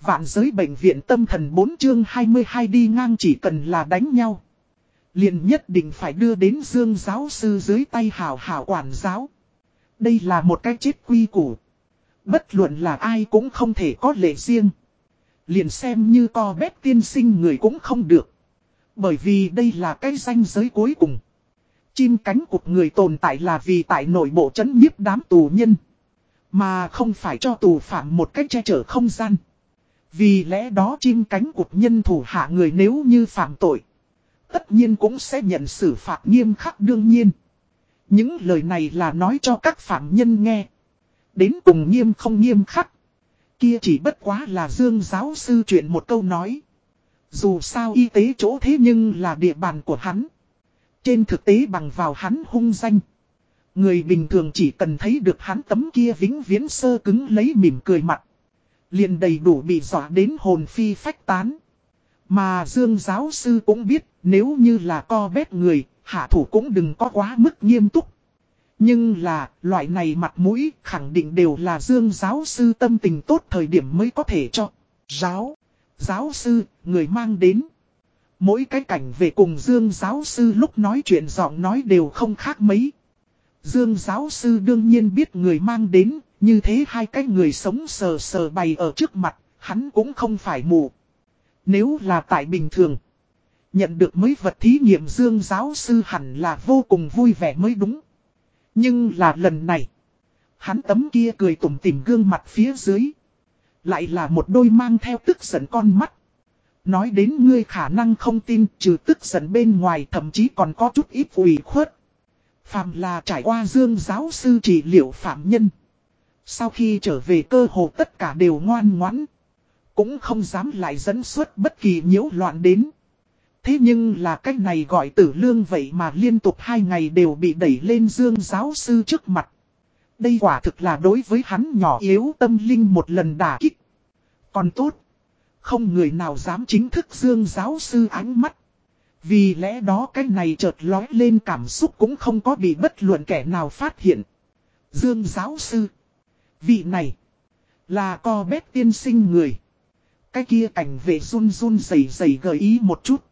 Vạn giới bệnh viện tâm thần 4 chương 22 đi ngang chỉ cần là đánh nhau. liền nhất định phải đưa đến dương giáo sư dưới tay hào hào quản giáo. Đây là một cái chết quy củ. Bất luận là ai cũng không thể có lệ riêng. Liền xem như co bét tiên sinh người cũng không được. Bởi vì đây là cái danh giới cuối cùng. Chim cánh cụt người tồn tại là vì tại nội bộ chấn nhiếp đám tù nhân. Mà không phải cho tù phạm một cách che chở không gian. Vì lẽ đó chim cánh cụt nhân thủ hạ người nếu như phạm tội. Tất nhiên cũng sẽ nhận xử phạt nghiêm khắc đương nhiên. Những lời này là nói cho các phạm nhân nghe. Đến cùng nghiêm không nghiêm khắc. Kia chỉ bất quá là dương giáo sư chuyện một câu nói. Dù sao y tế chỗ thế nhưng là địa bàn của hắn. Trên thực tế bằng vào hắn hung danh. Người bình thường chỉ cần thấy được hắn tấm kia vĩnh viễn sơ cứng lấy mỉm cười mặt liền đầy đủ bị dọa đến hồn phi phách tán. Mà Dương giáo sư cũng biết nếu như là co bét người, hạ thủ cũng đừng có quá mức nghiêm túc. Nhưng là, loại này mặt mũi khẳng định đều là Dương giáo sư tâm tình tốt thời điểm mới có thể cho. Giáo, giáo sư, người mang đến. Mỗi cái cảnh về cùng Dương giáo sư lúc nói chuyện giọng nói đều không khác mấy. Dương giáo sư đương nhiên biết người mang đến, như thế hai cái người sống sờ sờ bày ở trước mặt, hắn cũng không phải mù. Nếu là tại bình thường, nhận được mấy vật thí nghiệm Dương giáo sư hẳn là vô cùng vui vẻ mới đúng. Nhưng là lần này, hắn tấm kia cười tủm tỉm gương mặt phía dưới. Lại là một đôi mang theo tức giận con mắt. Nói đến ngươi khả năng không tin trừ tức giận bên ngoài thậm chí còn có chút ít ủy khuất. Phạm là trải qua dương giáo sư trị liệu phạm nhân. Sau khi trở về cơ hồ tất cả đều ngoan ngoãn. Cũng không dám lại dẫn xuất bất kỳ nhiễu loạn đến. Thế nhưng là cách này gọi tử lương vậy mà liên tục hai ngày đều bị đẩy lên dương giáo sư trước mặt. Đây quả thực là đối với hắn nhỏ yếu tâm linh một lần đả kích. Còn tốt. Không người nào dám chính thức dương giáo sư ánh mắt. Vì lẽ đó cái này chợt lói lên cảm xúc cũng không có bị bất luận kẻ nào phát hiện. Dương giáo sư. Vị này. Là co bét tiên sinh người. Cái kia cảnh vệ run run rẩy rẩy gợi ý một chút.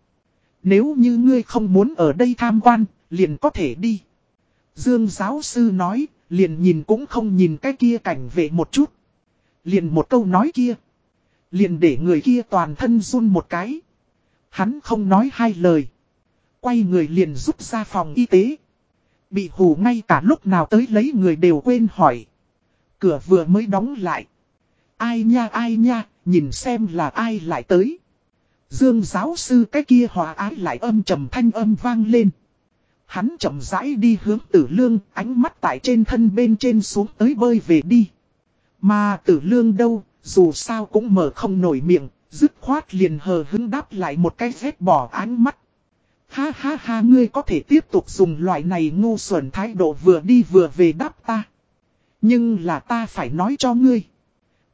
Nếu như ngươi không muốn ở đây tham quan, liền có thể đi. Dương giáo sư nói, liền nhìn cũng không nhìn cái kia cảnh vệ một chút. Liền một câu nói kia. Liền để người kia toàn thân run một cái. Hắn không nói hai lời. Quay người liền rút ra phòng y tế. Bị hù ngay cả lúc nào tới lấy người đều quên hỏi. Cửa vừa mới đóng lại. Ai nha ai nha, nhìn xem là ai lại tới. Dương giáo sư cái kia hòa ái lại âm trầm thanh âm vang lên. Hắn chậm rãi đi hướng tử lương, ánh mắt tại trên thân bên trên xuống tới bơi về đi. Mà tử lương đâu, dù sao cũng mở không nổi miệng, dứt khoát liền hờ hứng đáp lại một cái vết bỏ ánh mắt. Ha ha ha ngươi có thể tiếp tục dùng loại này ngu xuẩn thái độ vừa đi vừa về đáp ta. Nhưng là ta phải nói cho ngươi.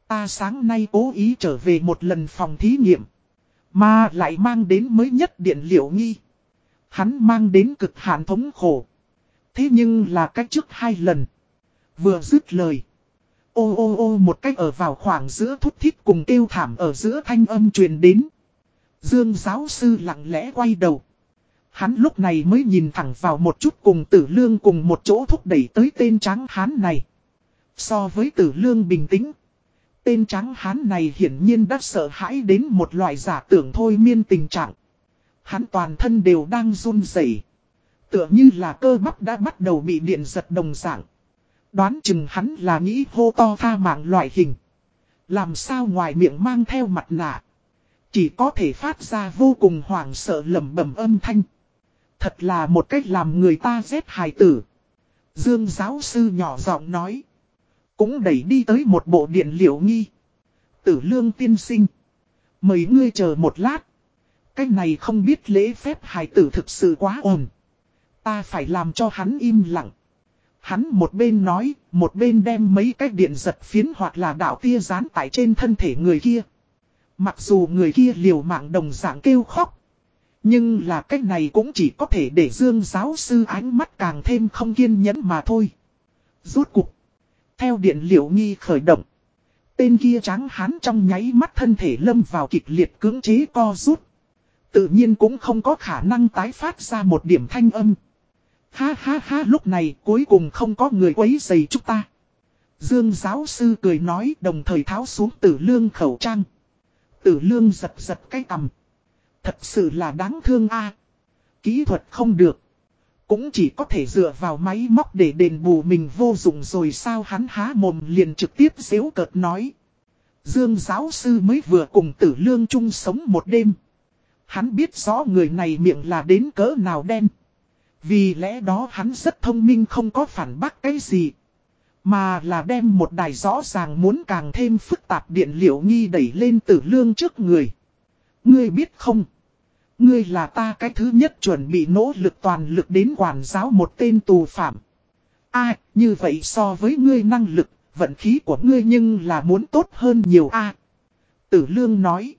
Ta sáng nay cố ý trở về một lần phòng thí nghiệm. Mà lại mang đến mới nhất điện liệu nghi. Hắn mang đến cực hạn thống khổ. Thế nhưng là cách trước hai lần. Vừa dứt lời. Ô ô ô một cách ở vào khoảng giữa thút thít cùng kêu thảm ở giữa thanh âm truyền đến. Dương giáo sư lặng lẽ quay đầu. Hắn lúc này mới nhìn thẳng vào một chút cùng tử lương cùng một chỗ thúc đẩy tới tên trắng hán này. So với tử lương bình tĩnh. Tên trắng hán này hiển nhiên đã sợ hãi đến một loại giả tưởng thôi miên tình trạng. Hắn toàn thân đều đang run rẩy, Tựa như là cơ bắp đã bắt đầu bị điện giật đồng dạng. Đoán chừng hắn là nghĩ hô to tha mạng loại hình. Làm sao ngoài miệng mang theo mặt nạ. Chỉ có thể phát ra vô cùng hoảng sợ lầm bẩm âm thanh. Thật là một cách làm người ta rét hài tử. Dương giáo sư nhỏ giọng nói. Cũng đẩy đi tới một bộ điện liệu nghi. Tử lương tiên sinh. Mời ngươi chờ một lát. Cái này không biết lễ phép hài tử thực sự quá ồn. Ta phải làm cho hắn im lặng. Hắn một bên nói, một bên đem mấy cái điện giật phiến hoặc là đạo tia dán tại trên thân thể người kia. Mặc dù người kia liều mạng đồng dạng kêu khóc. Nhưng là cách này cũng chỉ có thể để dương giáo sư ánh mắt càng thêm không kiên nhẫn mà thôi. Rốt cuộc theo điện liệu nghi khởi động. Tên kia trắng hán trong nháy mắt thân thể lâm vào kịch liệt cưỡng chế co rút. Tự nhiên cũng không có khả năng tái phát ra một điểm thanh âm. Ha ha ha, lúc này cuối cùng không có người quấy dày chúng ta. Dương giáo sư cười nói, đồng thời tháo xuống tử lương khẩu trang. Tử lương giật giật cái cầm. Thật sự là đáng thương a Kỹ thuật không được. Cũng chỉ có thể dựa vào máy móc để đền bù mình vô dụng rồi sao hắn há mồm liền trực tiếp xếu cợt nói. Dương giáo sư mới vừa cùng tử lương chung sống một đêm. Hắn biết rõ người này miệng là đến cỡ nào đen. Vì lẽ đó hắn rất thông minh không có phản bác cái gì. Mà là đem một đài rõ ràng muốn càng thêm phức tạp điện liệu nghi đẩy lên tử lương trước người. Ngươi biết không? Ngươi là ta cái thứ nhất chuẩn bị nỗ lực toàn lực đến quản giáo một tên tù phạm. A, như vậy so với ngươi năng lực, vận khí của ngươi nhưng là muốn tốt hơn nhiều A. tử lương nói.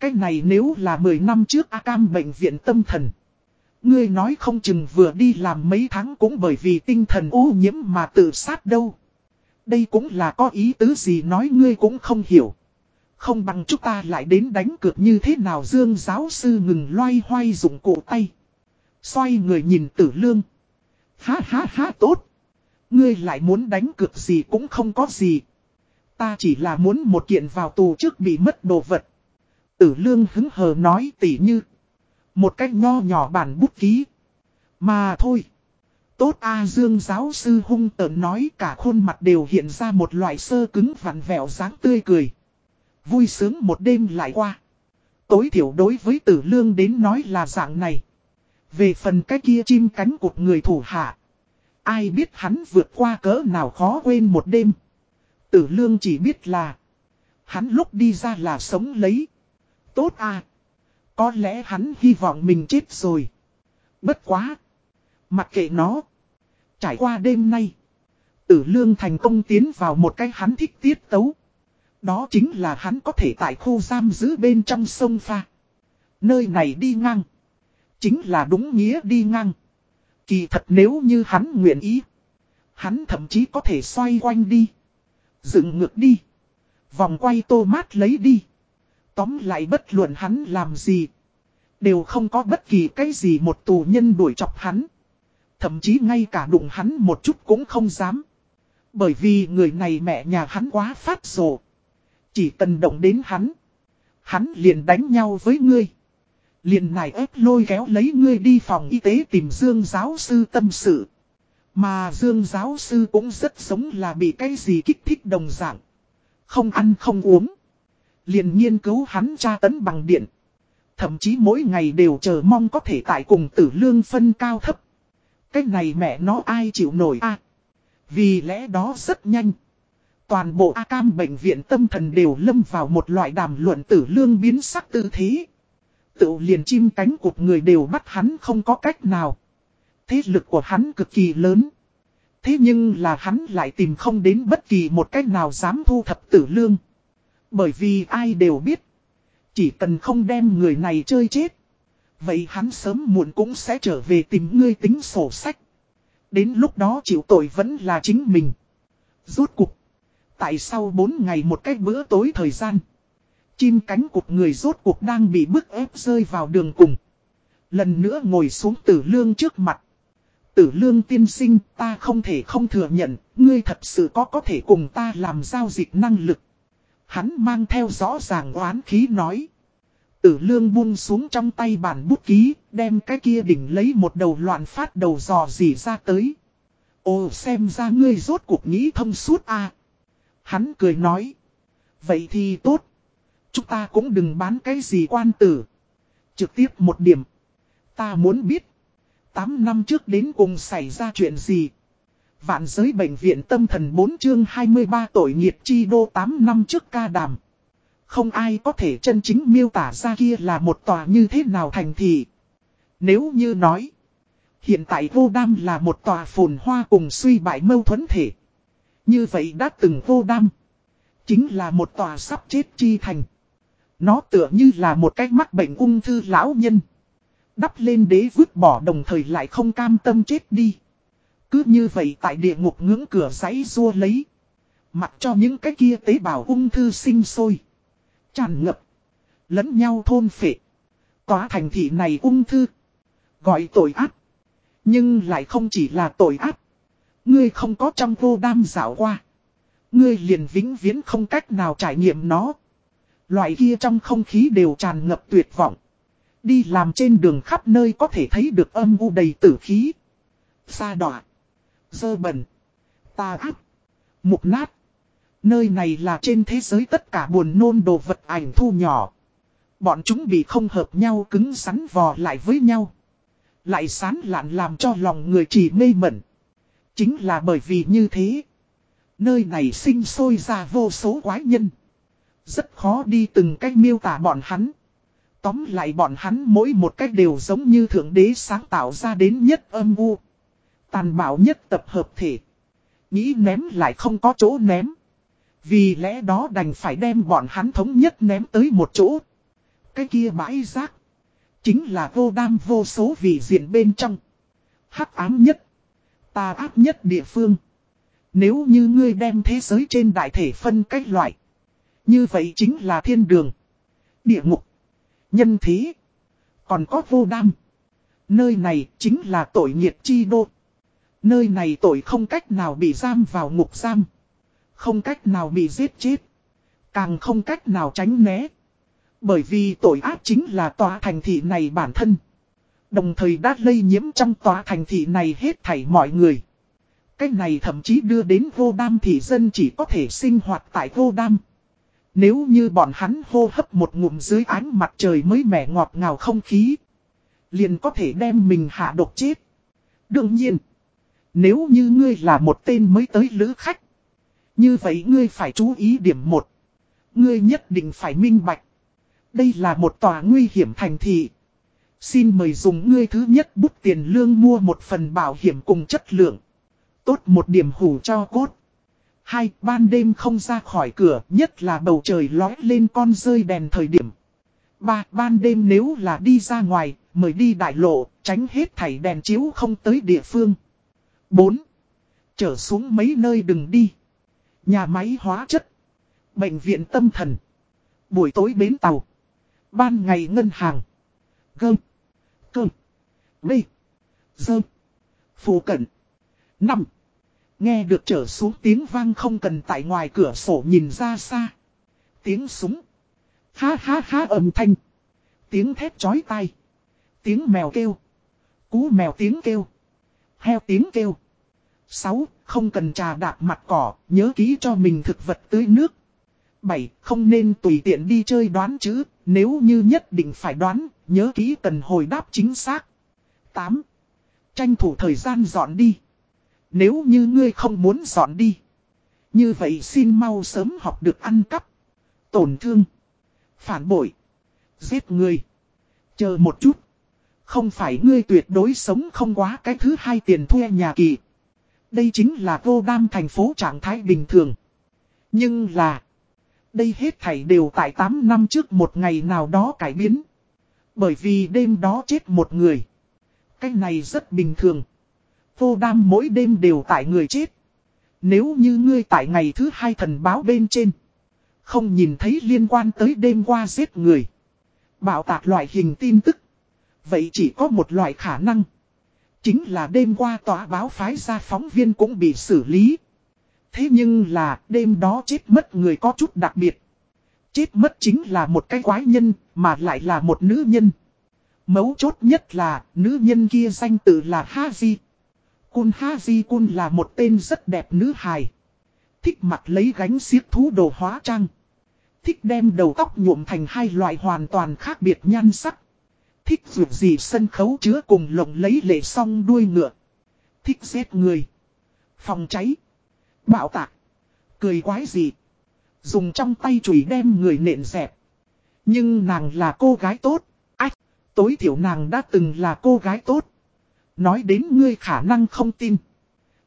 Cái này nếu là 10 năm trước A cam bệnh viện tâm thần. Ngươi nói không chừng vừa đi làm mấy tháng cũng bởi vì tinh thần ô nhiễm mà tự sát đâu. Đây cũng là có ý tứ gì nói ngươi cũng không hiểu. Không bằng chúng ta lại đến đánh cược như thế nào Dương giáo sư ngừng loay hoay dụng cổ tay. Xoay người nhìn tử lương. Ha ha ha tốt. Ngươi lại muốn đánh cược gì cũng không có gì. Ta chỉ là muốn một kiện vào tù trước bị mất đồ vật. Tử lương hứng hờ nói tỉ như. Một cách nho nhỏ bản bút ký. Mà thôi. Tốt A Dương giáo sư hung tợn nói cả khuôn mặt đều hiện ra một loại sơ cứng vặn vẹo dáng tươi cười. Vui sướng một đêm lại qua. Tối thiểu đối với tử lương đến nói là dạng này. Về phần cái kia chim cánh cụt người thủ hạ. Ai biết hắn vượt qua cỡ nào khó quên một đêm. Tử lương chỉ biết là. Hắn lúc đi ra là sống lấy. Tốt à. Có lẽ hắn hy vọng mình chết rồi. Bất quá. Mặc kệ nó. Trải qua đêm nay. Tử lương thành công tiến vào một cái hắn thích tiết tấu. Đó chính là hắn có thể tại khu giam giữ bên trong sông pha. Nơi này đi ngang. Chính là đúng nghĩa đi ngang. Kỳ thật nếu như hắn nguyện ý. Hắn thậm chí có thể xoay quanh đi. Dựng ngược đi. Vòng quay tô mát lấy đi. Tóm lại bất luận hắn làm gì. Đều không có bất kỳ cái gì một tù nhân đuổi chọc hắn. Thậm chí ngay cả đụng hắn một chút cũng không dám. Bởi vì người này mẹ nhà hắn quá phát rồ. Chỉ cần động đến hắn. Hắn liền đánh nhau với ngươi. Liền này ép lôi kéo lấy ngươi đi phòng y tế tìm Dương giáo sư tâm sự. Mà Dương giáo sư cũng rất sống là bị cái gì kích thích đồng dạng. Không ăn không uống. Liền nghiên cứu hắn tra tấn bằng điện. Thậm chí mỗi ngày đều chờ mong có thể tại cùng tử lương phân cao thấp. Cái này mẹ nó ai chịu nổi a Vì lẽ đó rất nhanh. Toàn bộ A Cam bệnh viện tâm thần đều lâm vào một loại đàm luận tử lương biến sắc tư thế. Tự liền chim cánh cụt người đều bắt hắn không có cách nào. Thế lực của hắn cực kỳ lớn. Thế nhưng là hắn lại tìm không đến bất kỳ một cách nào dám thu thập tử lương. Bởi vì ai đều biết. Chỉ cần không đem người này chơi chết. Vậy hắn sớm muộn cũng sẽ trở về tìm ngươi tính sổ sách. Đến lúc đó chịu tội vẫn là chính mình. Rốt cục. Tại sau 4 ngày một cách bữa tối thời gian. Chim cánh cụt người rốt cuộc đang bị bức ép rơi vào đường cùng. Lần nữa ngồi xuống tử lương trước mặt. Tử lương tiên sinh ta không thể không thừa nhận, ngươi thật sự có có thể cùng ta làm giao dịch năng lực. Hắn mang theo rõ ràng oán khí nói. Tử lương buông xuống trong tay bản bút ký, đem cái kia đỉnh lấy một đầu loạn phát đầu dò dỉ ra tới. Ồ xem ra ngươi rốt cuộc nghĩ thông suốt à. Hắn cười nói. Vậy thì tốt. Chúng ta cũng đừng bán cái gì quan tử. Trực tiếp một điểm. Ta muốn biết. 8 năm trước đến cùng xảy ra chuyện gì. Vạn giới bệnh viện tâm thần 4 chương 23 tội nghiệt chi đô 8 năm trước ca đàm. Không ai có thể chân chính miêu tả ra kia là một tòa như thế nào thành thị. Nếu như nói. Hiện tại vô đam là một tòa phồn hoa cùng suy bại mâu thuẫn thể. Như vậy đã từng vô đam. Chính là một tòa sắp chết chi thành. Nó tựa như là một cái mắc bệnh ung thư lão nhân. Đắp lên đế vứt bỏ đồng thời lại không cam tâm chết đi. Cứ như vậy tại địa ngục ngưỡng cửa giấy rua lấy. Mặc cho những cái kia tế bào ung thư sinh sôi. Tràn ngập. Lẫn nhau thôn phệ. Tòa thành thị này ung thư. Gọi tội ác. Nhưng lại không chỉ là tội ác. Ngươi không có trong vô đam dạo qua. Ngươi liền vĩnh viễn không cách nào trải nghiệm nó. Loại kia trong không khí đều tràn ngập tuyệt vọng. Đi làm trên đường khắp nơi có thể thấy được âm u đầy tử khí. Sa đọa. Dơ bẩn. Tà ác. Mục nát. Nơi này là trên thế giới tất cả buồn nôn đồ vật ảnh thu nhỏ. Bọn chúng bị không hợp nhau cứng rắn vò lại với nhau. Lại sán lạn làm cho lòng người chỉ mê mẩn. Chính là bởi vì như thế. Nơi này sinh sôi ra vô số quái nhân. Rất khó đi từng cách miêu tả bọn hắn. Tóm lại bọn hắn mỗi một cách đều giống như Thượng Đế sáng tạo ra đến nhất âm u. Tàn bạo nhất tập hợp thể. Nghĩ ném lại không có chỗ ném. Vì lẽ đó đành phải đem bọn hắn thống nhất ném tới một chỗ. Cái kia bãi rác. Chính là vô đam vô số vị diện bên trong. hắc ám nhất. Tà ác nhất địa phương. Nếu như ngươi đem thế giới trên đại thể phân cách loại. Như vậy chính là thiên đường. Địa ngục. Nhân thế. Còn có vô đam. Nơi này chính là tội nghiệt chi đô. Nơi này tội không cách nào bị giam vào ngục giam. Không cách nào bị giết chết. Càng không cách nào tránh né. Bởi vì tội ác chính là tòa thành thị này bản thân. Đồng thời đã lây nhiễm trong tòa thành thị này hết thảy mọi người. Cách này thậm chí đưa đến vô đam thì dân chỉ có thể sinh hoạt tại vô đam. Nếu như bọn hắn hô hấp một ngụm dưới ánh mặt trời mới mẻ ngọt ngào không khí. Liền có thể đem mình hạ độc chết. Đương nhiên. Nếu như ngươi là một tên mới tới lữ khách. Như vậy ngươi phải chú ý điểm một. Ngươi nhất định phải minh bạch. Đây là một tòa nguy hiểm thành thị. Xin mời dùng ngươi thứ nhất bút tiền lương mua một phần bảo hiểm cùng chất lượng. Tốt một điểm hủ cho cốt. Hai, ban đêm không ra khỏi cửa, nhất là bầu trời lói lên con rơi đèn thời điểm. Ba, ban đêm nếu là đi ra ngoài, mời đi đại lộ, tránh hết thảy đèn chiếu không tới địa phương. 4. Trở xuống mấy nơi đừng đi. Nhà máy hóa chất. Bệnh viện tâm thần. Buổi tối bến tàu. Ban ngày ngân hàng. Gơm. Cơm. Bê. Dơm. Phù cận. năm, Nghe được trở xuống tiếng vang không cần tại ngoài cửa sổ nhìn ra xa. Tiếng súng. Ha ha ha âm thanh. Tiếng thét chói tai. Tiếng mèo kêu. Cú mèo tiếng kêu. Heo tiếng kêu. sáu, Không cần trà đạp mặt cỏ, nhớ kỹ cho mình thực vật tưới nước. 7. Không nên tùy tiện đi chơi đoán chữ, nếu như nhất định phải đoán, nhớ ký cần hồi đáp chính xác. 8. Tranh thủ thời gian dọn đi. Nếu như ngươi không muốn dọn đi. Như vậy xin mau sớm học được ăn cắp. Tổn thương. Phản bội. Giết người. Chờ một chút. Không phải ngươi tuyệt đối sống không quá cái thứ hai tiền thuê nhà kỳ. Đây chính là vô đam thành phố trạng thái bình thường. Nhưng là. Đây hết thảy đều tại 8 năm trước một ngày nào đó cải biến. Bởi vì đêm đó chết một người. Cái này rất bình thường. Vô đam mỗi đêm đều tại người chết. Nếu như ngươi tại ngày thứ hai thần báo bên trên. Không nhìn thấy liên quan tới đêm qua giết người. Bảo tạc loại hình tin tức. Vậy chỉ có một loại khả năng. Chính là đêm qua tòa báo phái ra phóng viên cũng bị xử lý. Thế nhưng là đêm đó chết mất người có chút đặc biệt. Chết mất chính là một cái quái nhân, mà lại là một nữ nhân. Mấu chốt nhất là, nữ nhân kia danh tự là Haji. Cun Haji Cun là một tên rất đẹp nữ hài. Thích mặc lấy gánh xiếc thú đồ hóa trang. Thích đem đầu tóc nhuộm thành hai loại hoàn toàn khác biệt nhan sắc. Thích dù gì sân khấu chứa cùng lồng lấy lệ song đuôi ngựa. Thích giết người. Phòng cháy. Bạo tạc. Cười quái gì. Dùng trong tay chùy đem người nện dẹp. Nhưng nàng là cô gái tốt. Ách, tối thiểu nàng đã từng là cô gái tốt. Nói đến ngươi khả năng không tin.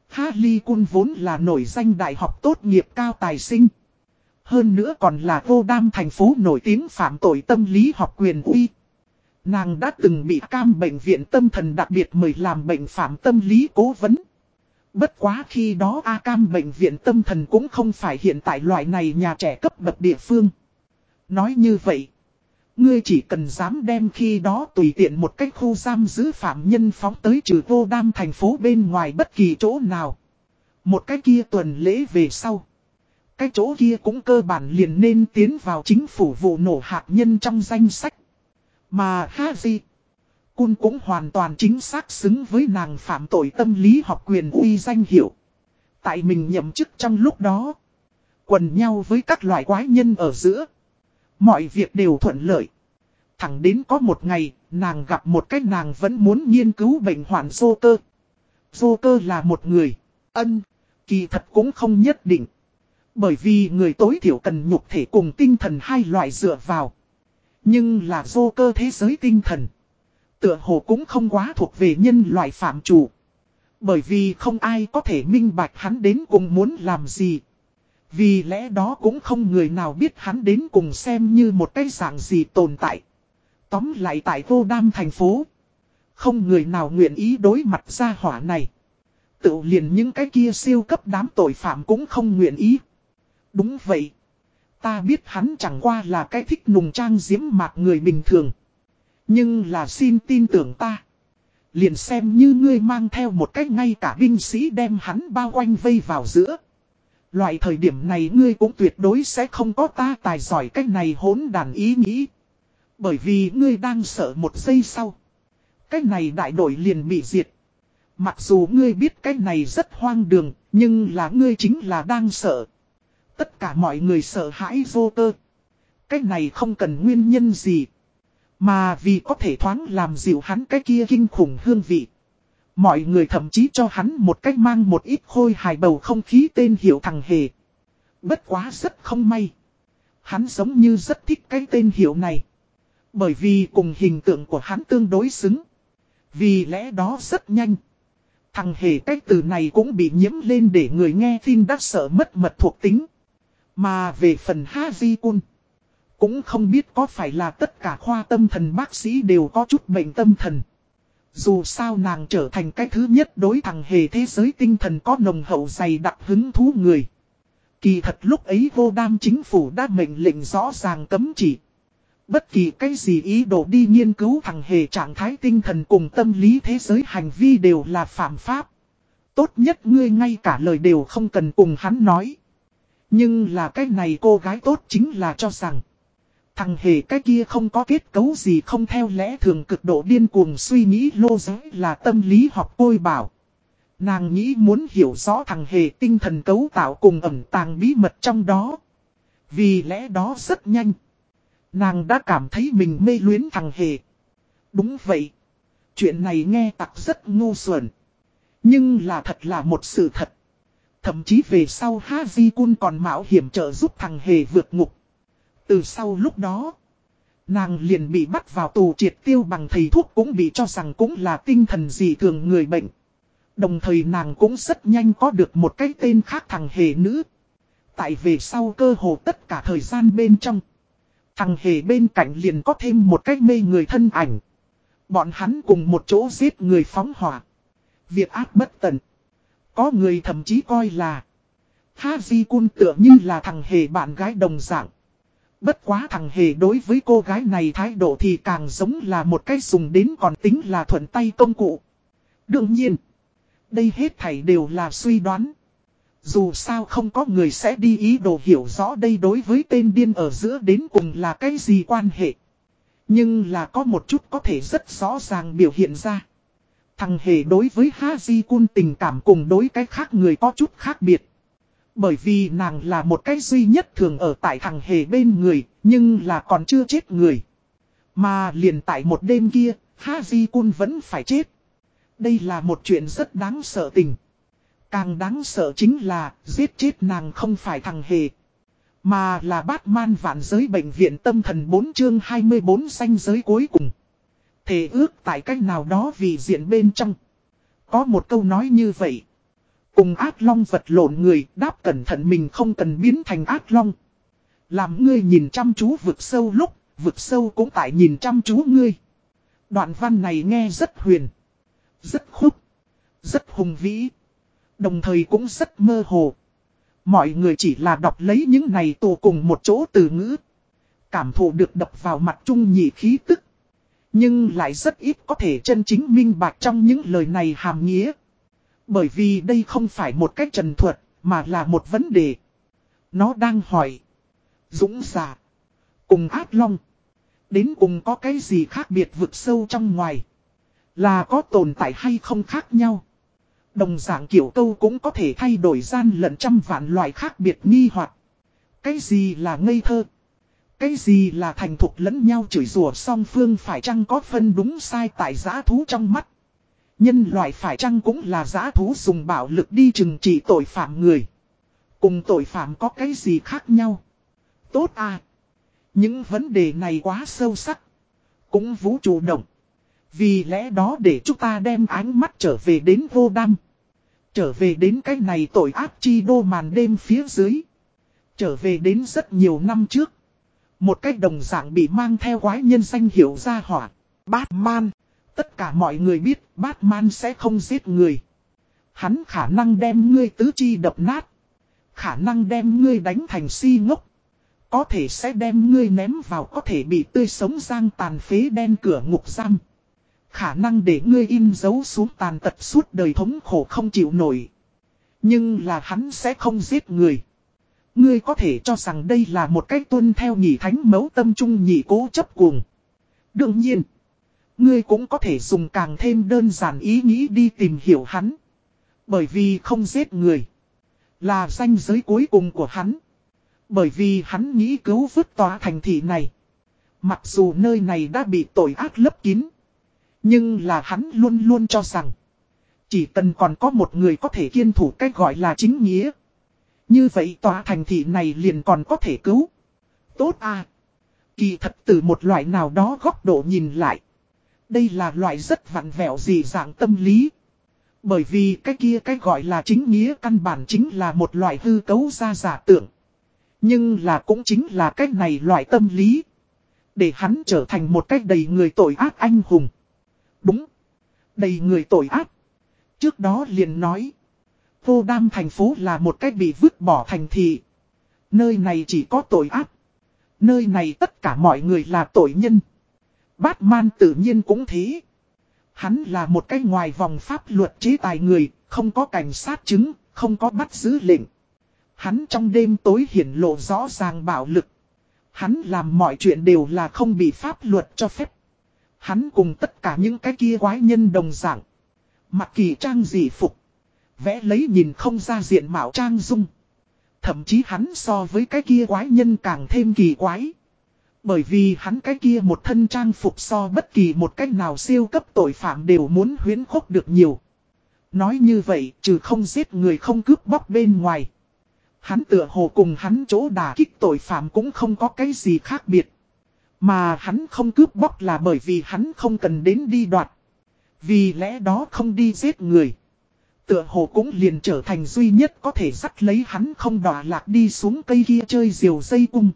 Harley Kun vốn là nổi danh đại học tốt nghiệp cao tài sinh. Hơn nữa còn là vô đam thành phố nổi tiếng phạm tội tâm lý học quyền uy. Nàng đã từng bị cam bệnh viện tâm thần đặc biệt mời làm bệnh phạm tâm lý cố vấn. Bất quá khi đó A Cam bệnh viện tâm thần cũng không phải hiện tại loại này nhà trẻ cấp bậc địa phương. Nói như vậy, ngươi chỉ cần dám đem khi đó tùy tiện một cách khu giam giữ phạm nhân phóng tới trừ vô đam thành phố bên ngoài bất kỳ chỗ nào. Một cái kia tuần lễ về sau. Cái chỗ kia cũng cơ bản liền nên tiến vào chính phủ vụ nổ hạt nhân trong danh sách. Mà ha gì? Cun cũng hoàn toàn chính xác xứng với nàng phạm tội tâm lý học quyền uy danh hiệu. Tại mình nhậm chức trong lúc đó. Quần nhau với các loại quái nhân ở giữa. Mọi việc đều thuận lợi. Thẳng đến có một ngày, nàng gặp một cách nàng vẫn muốn nghiên cứu bệnh hoạn dô cơ. Dô cơ là một người. Ân, kỳ thật cũng không nhất định. Bởi vì người tối thiểu cần nhục thể cùng tinh thần hai loại dựa vào. Nhưng là dô cơ thế giới tinh thần. Tựa hồ cũng không quá thuộc về nhân loại phạm chủ. Bởi vì không ai có thể minh bạch hắn đến cùng muốn làm gì. Vì lẽ đó cũng không người nào biết hắn đến cùng xem như một cái dạng gì tồn tại. Tóm lại tại vô đam thành phố. Không người nào nguyện ý đối mặt ra hỏa này. Tự liền những cái kia siêu cấp đám tội phạm cũng không nguyện ý. Đúng vậy. Ta biết hắn chẳng qua là cái thích nùng trang diễm mạc người bình thường. Nhưng là xin tin tưởng ta. Liền xem như ngươi mang theo một cách ngay cả binh sĩ đem hắn bao quanh vây vào giữa. Loại thời điểm này ngươi cũng tuyệt đối sẽ không có ta tài giỏi cách này hỗn đàn ý nghĩ. Bởi vì ngươi đang sợ một giây sau. Cách này đại đội liền bị diệt. Mặc dù ngươi biết cách này rất hoang đường, nhưng là ngươi chính là đang sợ. Tất cả mọi người sợ hãi vô tơ. Cách này không cần nguyên nhân gì. Mà vì có thể thoáng làm dịu hắn cái kia kinh khủng hương vị. Mọi người thậm chí cho hắn một cách mang một ít khôi hài bầu không khí tên hiệu thằng hề. Bất quá rất không may. Hắn giống như rất thích cái tên hiệu này. Bởi vì cùng hình tượng của hắn tương đối xứng. Vì lẽ đó rất nhanh. Thằng hề cái từ này cũng bị nhiễm lên để người nghe tin đắc sợ mất mật thuộc tính. Mà về phần Haji Kun. Cũng không biết có phải là tất cả khoa tâm thần bác sĩ đều có chút bệnh tâm thần. Dù sao nàng trở thành cái thứ nhất đối thằng hề thế giới tinh thần có nồng hậu dày đặc hứng thú người. Kỳ thật lúc ấy vô đam chính phủ đã mệnh lệnh rõ ràng cấm chỉ. Bất kỳ cái gì ý đồ đi nghiên cứu thằng hề trạng thái tinh thần cùng tâm lý thế giới hành vi đều là phạm pháp. Tốt nhất ngươi ngay cả lời đều không cần cùng hắn nói. Nhưng là cái này cô gái tốt chính là cho rằng. Thằng hề cái kia không có kết cấu gì không theo lẽ thường cực độ điên cuồng suy nghĩ lô giới là tâm lý học côi bảo. Nàng nghĩ muốn hiểu rõ thằng hề tinh thần cấu tạo cùng ẩm tàng bí mật trong đó. Vì lẽ đó rất nhanh. Nàng đã cảm thấy mình mê luyến thằng hề. Đúng vậy. Chuyện này nghe tặc rất ngu xuẩn. Nhưng là thật là một sự thật. Thậm chí về sau Hazikun còn mạo hiểm trợ giúp thằng hề vượt ngục. Từ sau lúc đó, nàng liền bị bắt vào tù triệt tiêu bằng thầy thuốc cũng bị cho rằng cũng là tinh thần dị thường người bệnh. Đồng thời nàng cũng rất nhanh có được một cái tên khác thằng hề nữ. Tại về sau cơ hồ tất cả thời gian bên trong. Thằng hề bên cạnh liền có thêm một cái mê người thân ảnh. Bọn hắn cùng một chỗ giết người phóng hỏa. Việc ác bất tận. Có người thậm chí coi là Haji Kun tựa như là thằng hề bạn gái đồng dạng. Bất quá thằng hề đối với cô gái này thái độ thì càng giống là một cái dùng đến còn tính là thuận tay công cụ. Đương nhiên, đây hết thảy đều là suy đoán. Dù sao không có người sẽ đi ý đồ hiểu rõ đây đối với tên điên ở giữa đến cùng là cái gì quan hệ. Nhưng là có một chút có thể rất rõ ràng biểu hiện ra. Thằng hề đối với Haji Kun tình cảm cùng đối cái khác người có chút khác biệt. Bởi vì nàng là một cái duy nhất thường ở tại thằng hề bên người, nhưng là còn chưa chết người. Mà liền tại một đêm kia, Haji Kun vẫn phải chết. Đây là một chuyện rất đáng sợ tình. Càng đáng sợ chính là, giết chết nàng không phải thằng hề. Mà là Batman vạn giới bệnh viện tâm thần 4 chương 24 xanh giới cuối cùng. Thể ước tại cách nào đó vì diện bên trong. Có một câu nói như vậy. Cùng ác long vật lộn người đáp cẩn thận mình không cần biến thành ác long. Làm ngươi nhìn chăm chú vực sâu lúc, vực sâu cũng tại nhìn chăm chú ngươi. Đoạn văn này nghe rất huyền, rất khúc, rất hùng vĩ. Đồng thời cũng rất mơ hồ. Mọi người chỉ là đọc lấy những này tù cùng một chỗ từ ngữ. Cảm thụ được đập vào mặt trung nhị khí tức. Nhưng lại rất ít có thể chân chính minh bạch trong những lời này hàm nghĩa. Bởi vì đây không phải một cách trần thuật, mà là một vấn đề. Nó đang hỏi. Dũng giả. Cùng ác long. Đến cùng có cái gì khác biệt vực sâu trong ngoài. Là có tồn tại hay không khác nhau. Đồng dạng kiểu câu cũng có thể thay đổi gian lận trăm vạn loại khác biệt nghi hoặc Cái gì là ngây thơ? Cái gì là thành thục lẫn nhau chửi rủa song phương phải chăng có phân đúng sai tại giã thú trong mắt? Nhân loại phải chăng cũng là giã thú dùng bạo lực đi trừng trị tội phạm người? Cùng tội phạm có cái gì khác nhau? Tốt à! Những vấn đề này quá sâu sắc. Cũng vũ trụ động. Vì lẽ đó để chúng ta đem ánh mắt trở về đến vô đam. Trở về đến cái này tội ác chi đô màn đêm phía dưới. Trở về đến rất nhiều năm trước. Một cách đồng dạng bị mang theo quái nhân danh hiệu ra hỏa. Batman. Tất cả mọi người biết Batman sẽ không giết người. Hắn khả năng đem ngươi tứ chi đập nát. Khả năng đem ngươi đánh thành si ngốc. Có thể sẽ đem ngươi ném vào có thể bị tươi sống giang tàn phế đen cửa ngục giam. Khả năng để ngươi in dấu xuống tàn tật suốt đời thống khổ không chịu nổi. Nhưng là hắn sẽ không giết người. Ngươi có thể cho rằng đây là một cách tuân theo nhị thánh mấu tâm trung nhị cố chấp cuồng. Đương nhiên, ngươi cũng có thể dùng càng thêm đơn giản ý nghĩ đi tìm hiểu hắn. Bởi vì không giết người, là danh giới cuối cùng của hắn. Bởi vì hắn nghĩ cứu vứt tòa thành thị này. Mặc dù nơi này đã bị tội ác lấp kín. Nhưng là hắn luôn luôn cho rằng. Chỉ cần còn có một người có thể kiên thủ cách gọi là chính nghĩa. Như vậy tòa thành thị này liền còn có thể cứu. Tốt à. Kỳ thật từ một loại nào đó góc độ nhìn lại. Đây là loại rất vặn vẹo dị dạng tâm lý. Bởi vì cái kia cái gọi là chính nghĩa căn bản chính là một loại hư cấu ra giả tưởng. Nhưng là cũng chính là cái này loại tâm lý. Để hắn trở thành một cách đầy người tội ác anh hùng. Đúng. Đầy người tội ác. Trước đó liền nói. Vô đam thành phố là một cách bị vứt bỏ thành thị. Nơi này chỉ có tội ác. Nơi này tất cả mọi người là tội nhân. Batman tự nhiên cũng thế. Hắn là một cái ngoài vòng pháp luật chế tài người, không có cảnh sát chứng, không có bắt giữ lệnh. Hắn trong đêm tối hiển lộ rõ ràng bạo lực. Hắn làm mọi chuyện đều là không bị pháp luật cho phép. Hắn cùng tất cả những cái kia quái nhân đồng dạng. Mặc kỳ trang dị phục. Vẽ lấy nhìn không ra diện mạo trang dung. Thậm chí hắn so với cái kia quái nhân càng thêm kỳ quái. Bởi vì hắn cái kia một thân trang phục so bất kỳ một cách nào siêu cấp tội phạm đều muốn huyến khúc được nhiều. Nói như vậy, trừ không giết người không cướp bóc bên ngoài. Hắn tựa hồ cùng hắn chỗ đà kích tội phạm cũng không có cái gì khác biệt. Mà hắn không cướp bóc là bởi vì hắn không cần đến đi đoạt. Vì lẽ đó không đi giết người. Tựa hồ cũng liền trở thành duy nhất có thể dắt lấy hắn không đọa lạc đi xuống cây kia chơi diều dây cung.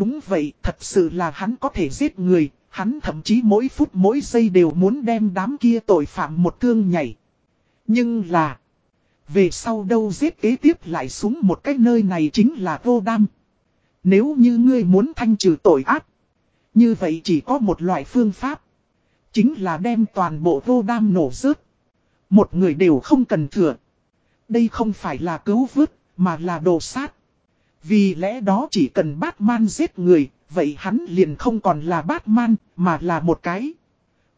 Đúng vậy, thật sự là hắn có thể giết người, hắn thậm chí mỗi phút mỗi giây đều muốn đem đám kia tội phạm một thương nhảy. Nhưng là, về sau đâu giết kế tiếp lại xuống một cái nơi này chính là vô đam. Nếu như ngươi muốn thanh trừ tội ác, như vậy chỉ có một loại phương pháp. Chính là đem toàn bộ vô đam nổ rớt. Một người đều không cần thừa. Đây không phải là cứu vớt, mà là đồ sát. Vì lẽ đó chỉ cần Batman giết người, vậy hắn liền không còn là Batman, mà là một cái.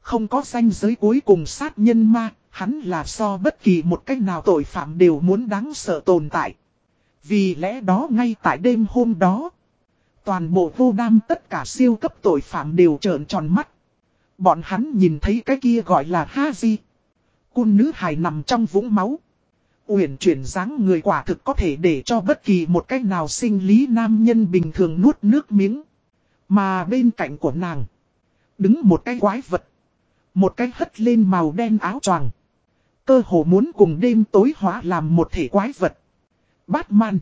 Không có danh giới cuối cùng sát nhân ma, hắn là so bất kỳ một cách nào tội phạm đều muốn đáng sợ tồn tại. Vì lẽ đó ngay tại đêm hôm đó, toàn bộ vô đam tất cả siêu cấp tội phạm đều trợn tròn mắt. Bọn hắn nhìn thấy cái kia gọi là Haji. Cun nữ hài nằm trong vũng máu. Uyển chuyển dáng người quả thực có thể để cho bất kỳ một cách nào sinh lý nam nhân bình thường nuốt nước miếng. Mà bên cạnh của nàng, đứng một cái quái vật. Một cái hất lên màu đen áo choàng Cơ hồ muốn cùng đêm tối hóa làm một thể quái vật. Batman.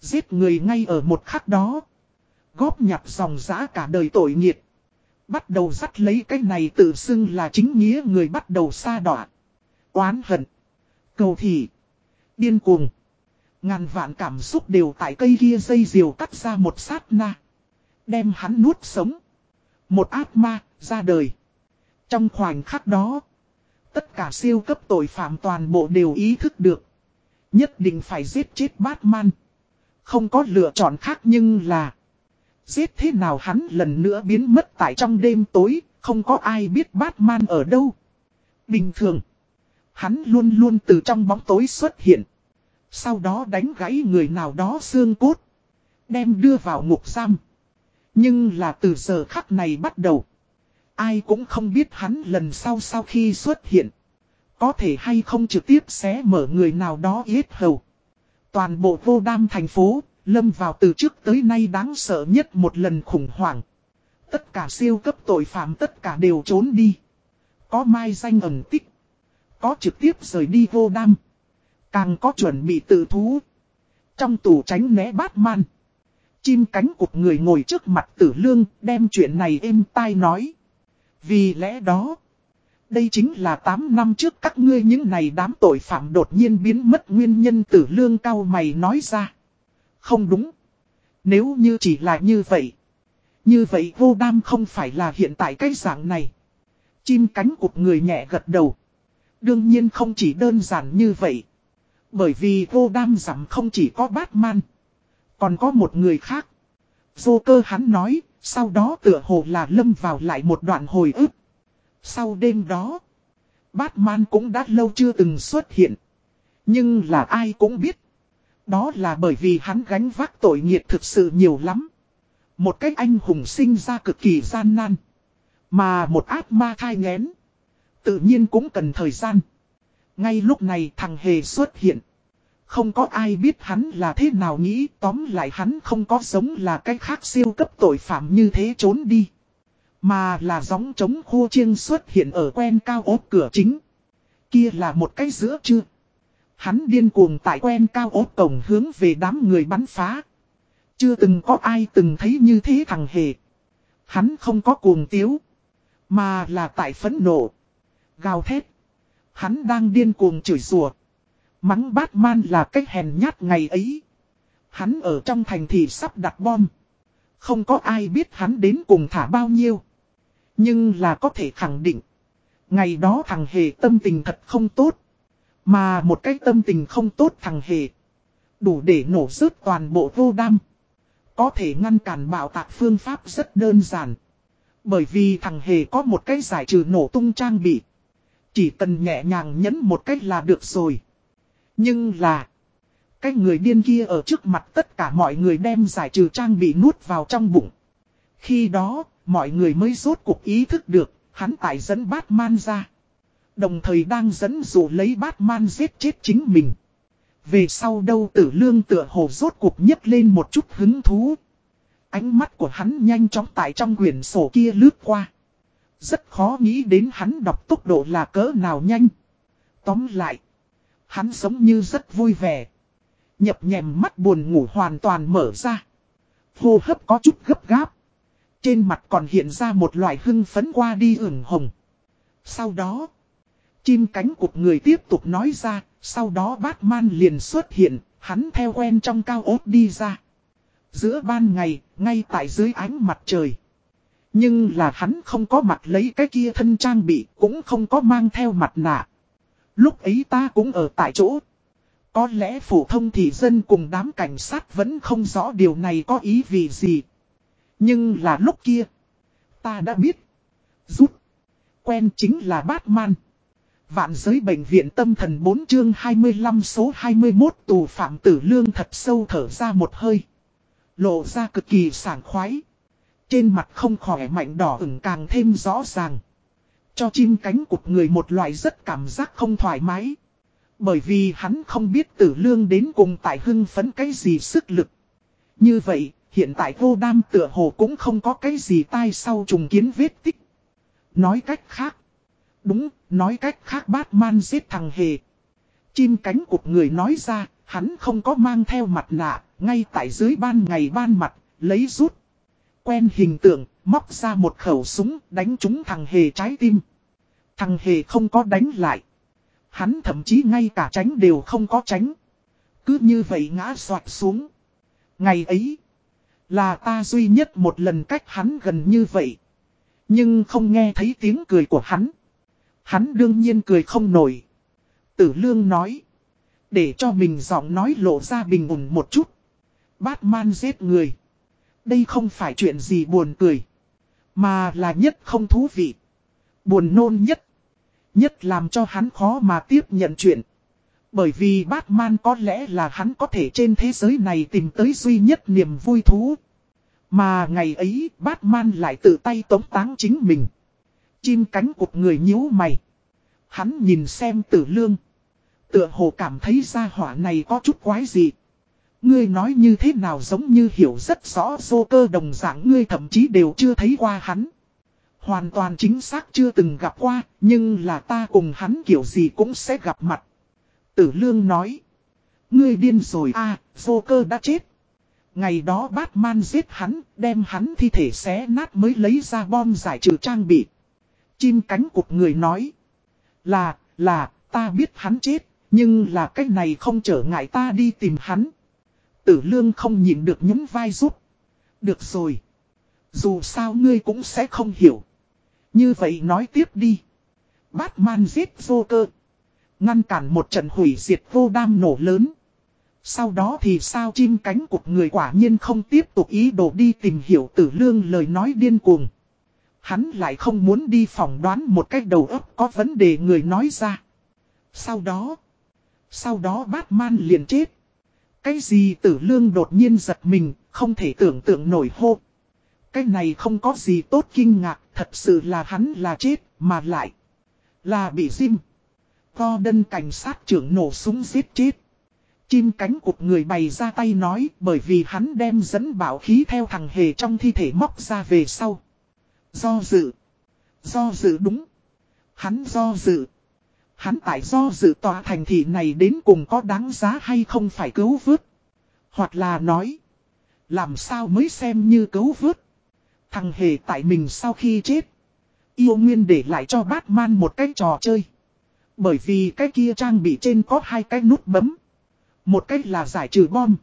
Giết người ngay ở một khắc đó. Góp nhặt dòng giã cả đời tội nghiệt. Bắt đầu dắt lấy cái này tự xưng là chính nghĩa người bắt đầu xa đọa. Oán hận. Cầu thị. Điên cuồng. Ngàn vạn cảm xúc đều tại cây kia dây diều cắt ra một sát na. Đem hắn nuốt sống. Một ác ma, ra đời. Trong khoảnh khắc đó, tất cả siêu cấp tội phạm toàn bộ đều ý thức được. Nhất định phải giết chết Batman. Không có lựa chọn khác nhưng là Giết thế nào hắn lần nữa biến mất tại trong đêm tối Không có ai biết Batman ở đâu Bình thường Hắn luôn luôn từ trong bóng tối xuất hiện Sau đó đánh gãy người nào đó xương cốt Đem đưa vào ngục giam Nhưng là từ giờ khắc này bắt đầu Ai cũng không biết hắn lần sau sau khi xuất hiện Có thể hay không trực tiếp xé mở người nào đó yết hầu Toàn bộ vô đam thành phố, Lâm vào từ trước tới nay đáng sợ nhất một lần khủng hoảng. Tất cả siêu cấp tội phạm tất cả đều trốn đi. Có mai danh ẩn tích. Có trực tiếp rời đi vô đam. Càng có chuẩn bị tự thú. Trong tủ tránh né Batman. Chim cánh cục người ngồi trước mặt tử lương đem chuyện này êm tai nói. Vì lẽ đó. Đây chính là 8 năm trước các ngươi những này đám tội phạm đột nhiên biến mất nguyên nhân tử lương cao mày nói ra. Không đúng. Nếu như chỉ là như vậy. Như vậy vô đam không phải là hiện tại cái dạng này. Chim cánh cụt người nhẹ gật đầu. Đương nhiên không chỉ đơn giản như vậy. Bởi vì vô đam giảm không chỉ có Batman. Còn có một người khác. Vô cơ hắn nói, sau đó tựa hồ là lâm vào lại một đoạn hồi ức. Sau đêm đó, Batman cũng đã lâu chưa từng xuất hiện. Nhưng là ai cũng biết. Đó là bởi vì hắn gánh vác tội nghiệt thực sự nhiều lắm. Một cách anh hùng sinh ra cực kỳ gian nan. Mà một ác ma thai ngén. Tự nhiên cũng cần thời gian. Ngay lúc này thằng Hề xuất hiện. Không có ai biết hắn là thế nào nghĩ, tóm lại hắn không có giống là cái khác siêu cấp tội phạm như thế trốn đi. Mà là gióng trống khu chiêng xuất hiện ở quen cao ốp cửa chính. Kia là một cái giữa chưa. Hắn điên cuồng tại quen cao ốp cổng hướng về đám người bắn phá. Chưa từng có ai từng thấy như thế thằng hề. Hắn không có cuồng tiếu. Mà là tại phẫn nộ. Gào thét. Hắn đang điên cuồng chửi rủa Mắng Batman là cách hèn nhát ngày ấy. Hắn ở trong thành thì sắp đặt bom. Không có ai biết hắn đến cùng thả bao nhiêu. Nhưng là có thể khẳng định. Ngày đó thằng hề tâm tình thật không tốt. Mà một cái tâm tình không tốt thằng hề. Đủ để nổ rớt toàn bộ vô đam. Có thể ngăn cản bạo tạc phương pháp rất đơn giản. Bởi vì thằng hề có một cái giải trừ nổ tung trang bị. Chỉ cần nhẹ nhàng nhấn một cách là được rồi. Nhưng là. Cái người điên kia ở trước mặt tất cả mọi người đem giải trừ trang bị nuốt vào trong bụng. Khi đó, mọi người mới rốt cuộc ý thức được, hắn tại dẫn Batman ra. Đồng thời đang dẫn dụ lấy Batman giết chết chính mình. Về sau đâu tử lương tựa hồ rốt cuộc nhấc lên một chút hứng thú. Ánh mắt của hắn nhanh chóng tại trong quyển sổ kia lướt qua. Rất khó nghĩ đến hắn đọc tốc độ là cỡ nào nhanh. Tóm lại. Hắn giống như rất vui vẻ. Nhập nhèm mắt buồn ngủ hoàn toàn mở ra. Hô hấp có chút gấp gáp. Trên mặt còn hiện ra một loại hưng phấn qua đi ửng hồng. Sau đó. Chim cánh cục người tiếp tục nói ra, sau đó Batman liền xuất hiện, hắn theo quen trong cao ốt đi ra. Giữa ban ngày, ngay tại dưới ánh mặt trời. Nhưng là hắn không có mặt lấy cái kia thân trang bị, cũng không có mang theo mặt nạ. Lúc ấy ta cũng ở tại chỗ. Có lẽ phổ thông thị dân cùng đám cảnh sát vẫn không rõ điều này có ý vì gì. Nhưng là lúc kia, ta đã biết. Rút. Quen chính là Batman. Vạn giới bệnh viện tâm thần 4 chương 25 số 21 tù phạm tử lương thật sâu thở ra một hơi. Lộ ra cực kỳ sảng khoái. Trên mặt không khỏe mạnh đỏ ửng càng thêm rõ ràng. Cho chim cánh cụt người một loại rất cảm giác không thoải mái. Bởi vì hắn không biết tử lương đến cùng tại hưng phấn cái gì sức lực. Như vậy, hiện tại vô đam tựa hồ cũng không có cái gì tai sau trùng kiến vết tích. Nói cách khác, Đúng, nói cách khác Batman giết thằng hề. Chim cánh cụt người nói ra, hắn không có mang theo mặt nạ, ngay tại dưới ban ngày ban mặt, lấy rút. Quen hình tượng, móc ra một khẩu súng, đánh trúng thằng hề trái tim. Thằng hề không có đánh lại. Hắn thậm chí ngay cả tránh đều không có tránh. Cứ như vậy ngã soạt xuống. Ngày ấy, là ta duy nhất một lần cách hắn gần như vậy. Nhưng không nghe thấy tiếng cười của hắn. Hắn đương nhiên cười không nổi. Tử lương nói. Để cho mình giọng nói lộ ra bình ổn một chút. Batman giết người. Đây không phải chuyện gì buồn cười. Mà là nhất không thú vị. Buồn nôn nhất. Nhất làm cho hắn khó mà tiếp nhận chuyện. Bởi vì Batman có lẽ là hắn có thể trên thế giới này tìm tới duy nhất niềm vui thú. Mà ngày ấy, Batman lại tự tay tống táng chính mình. Chim cánh cục người nhíu mày. Hắn nhìn xem tử lương. Tựa hồ cảm thấy ra hỏa này có chút quái gì. Ngươi nói như thế nào giống như hiểu rất rõ dô cơ đồng dạng ngươi thậm chí đều chưa thấy qua hắn. Hoàn toàn chính xác chưa từng gặp qua, nhưng là ta cùng hắn kiểu gì cũng sẽ gặp mặt. Tử lương nói. Ngươi điên rồi a à, dô cơ đã chết. Ngày đó Batman giết hắn, đem hắn thi thể xé nát mới lấy ra bom giải trừ trang bị. Chim cánh cục người nói. Là, là, ta biết hắn chết, nhưng là cách này không trở ngại ta đi tìm hắn. Tử lương không nhìn được nhún vai giúp. Được rồi. Dù sao ngươi cũng sẽ không hiểu. Như vậy nói tiếp đi. Batman giết Joker. Ngăn cản một trận hủy diệt vô đam nổ lớn. Sau đó thì sao chim cánh cục người quả nhiên không tiếp tục ý đồ đi tìm hiểu tử lương lời nói điên cuồng. Hắn lại không muốn đi phỏng đoán một cách đầu óc có vấn đề người nói ra. Sau đó, sau đó Batman liền chết. Cái gì tử lương đột nhiên giật mình, không thể tưởng tượng nổi hô. Cái này không có gì tốt kinh ngạc, thật sự là hắn là chết, mà lại là bị Jim. đân cảnh sát trưởng nổ súng giết chết. Chim cánh cụt người bày ra tay nói bởi vì hắn đem dẫn bảo khí theo thằng hề trong thi thể móc ra về sau. Do dự. Do dự đúng. Hắn do dự. Hắn tại do dự tòa thành thị này đến cùng có đáng giá hay không phải cứu vớt. Hoặc là nói. Làm sao mới xem như cứu vớt. Thằng hề tại mình sau khi chết. Yêu nguyên để lại cho Batman một cái trò chơi. Bởi vì cái kia trang bị trên có hai cái nút bấm. Một cách là giải trừ bom.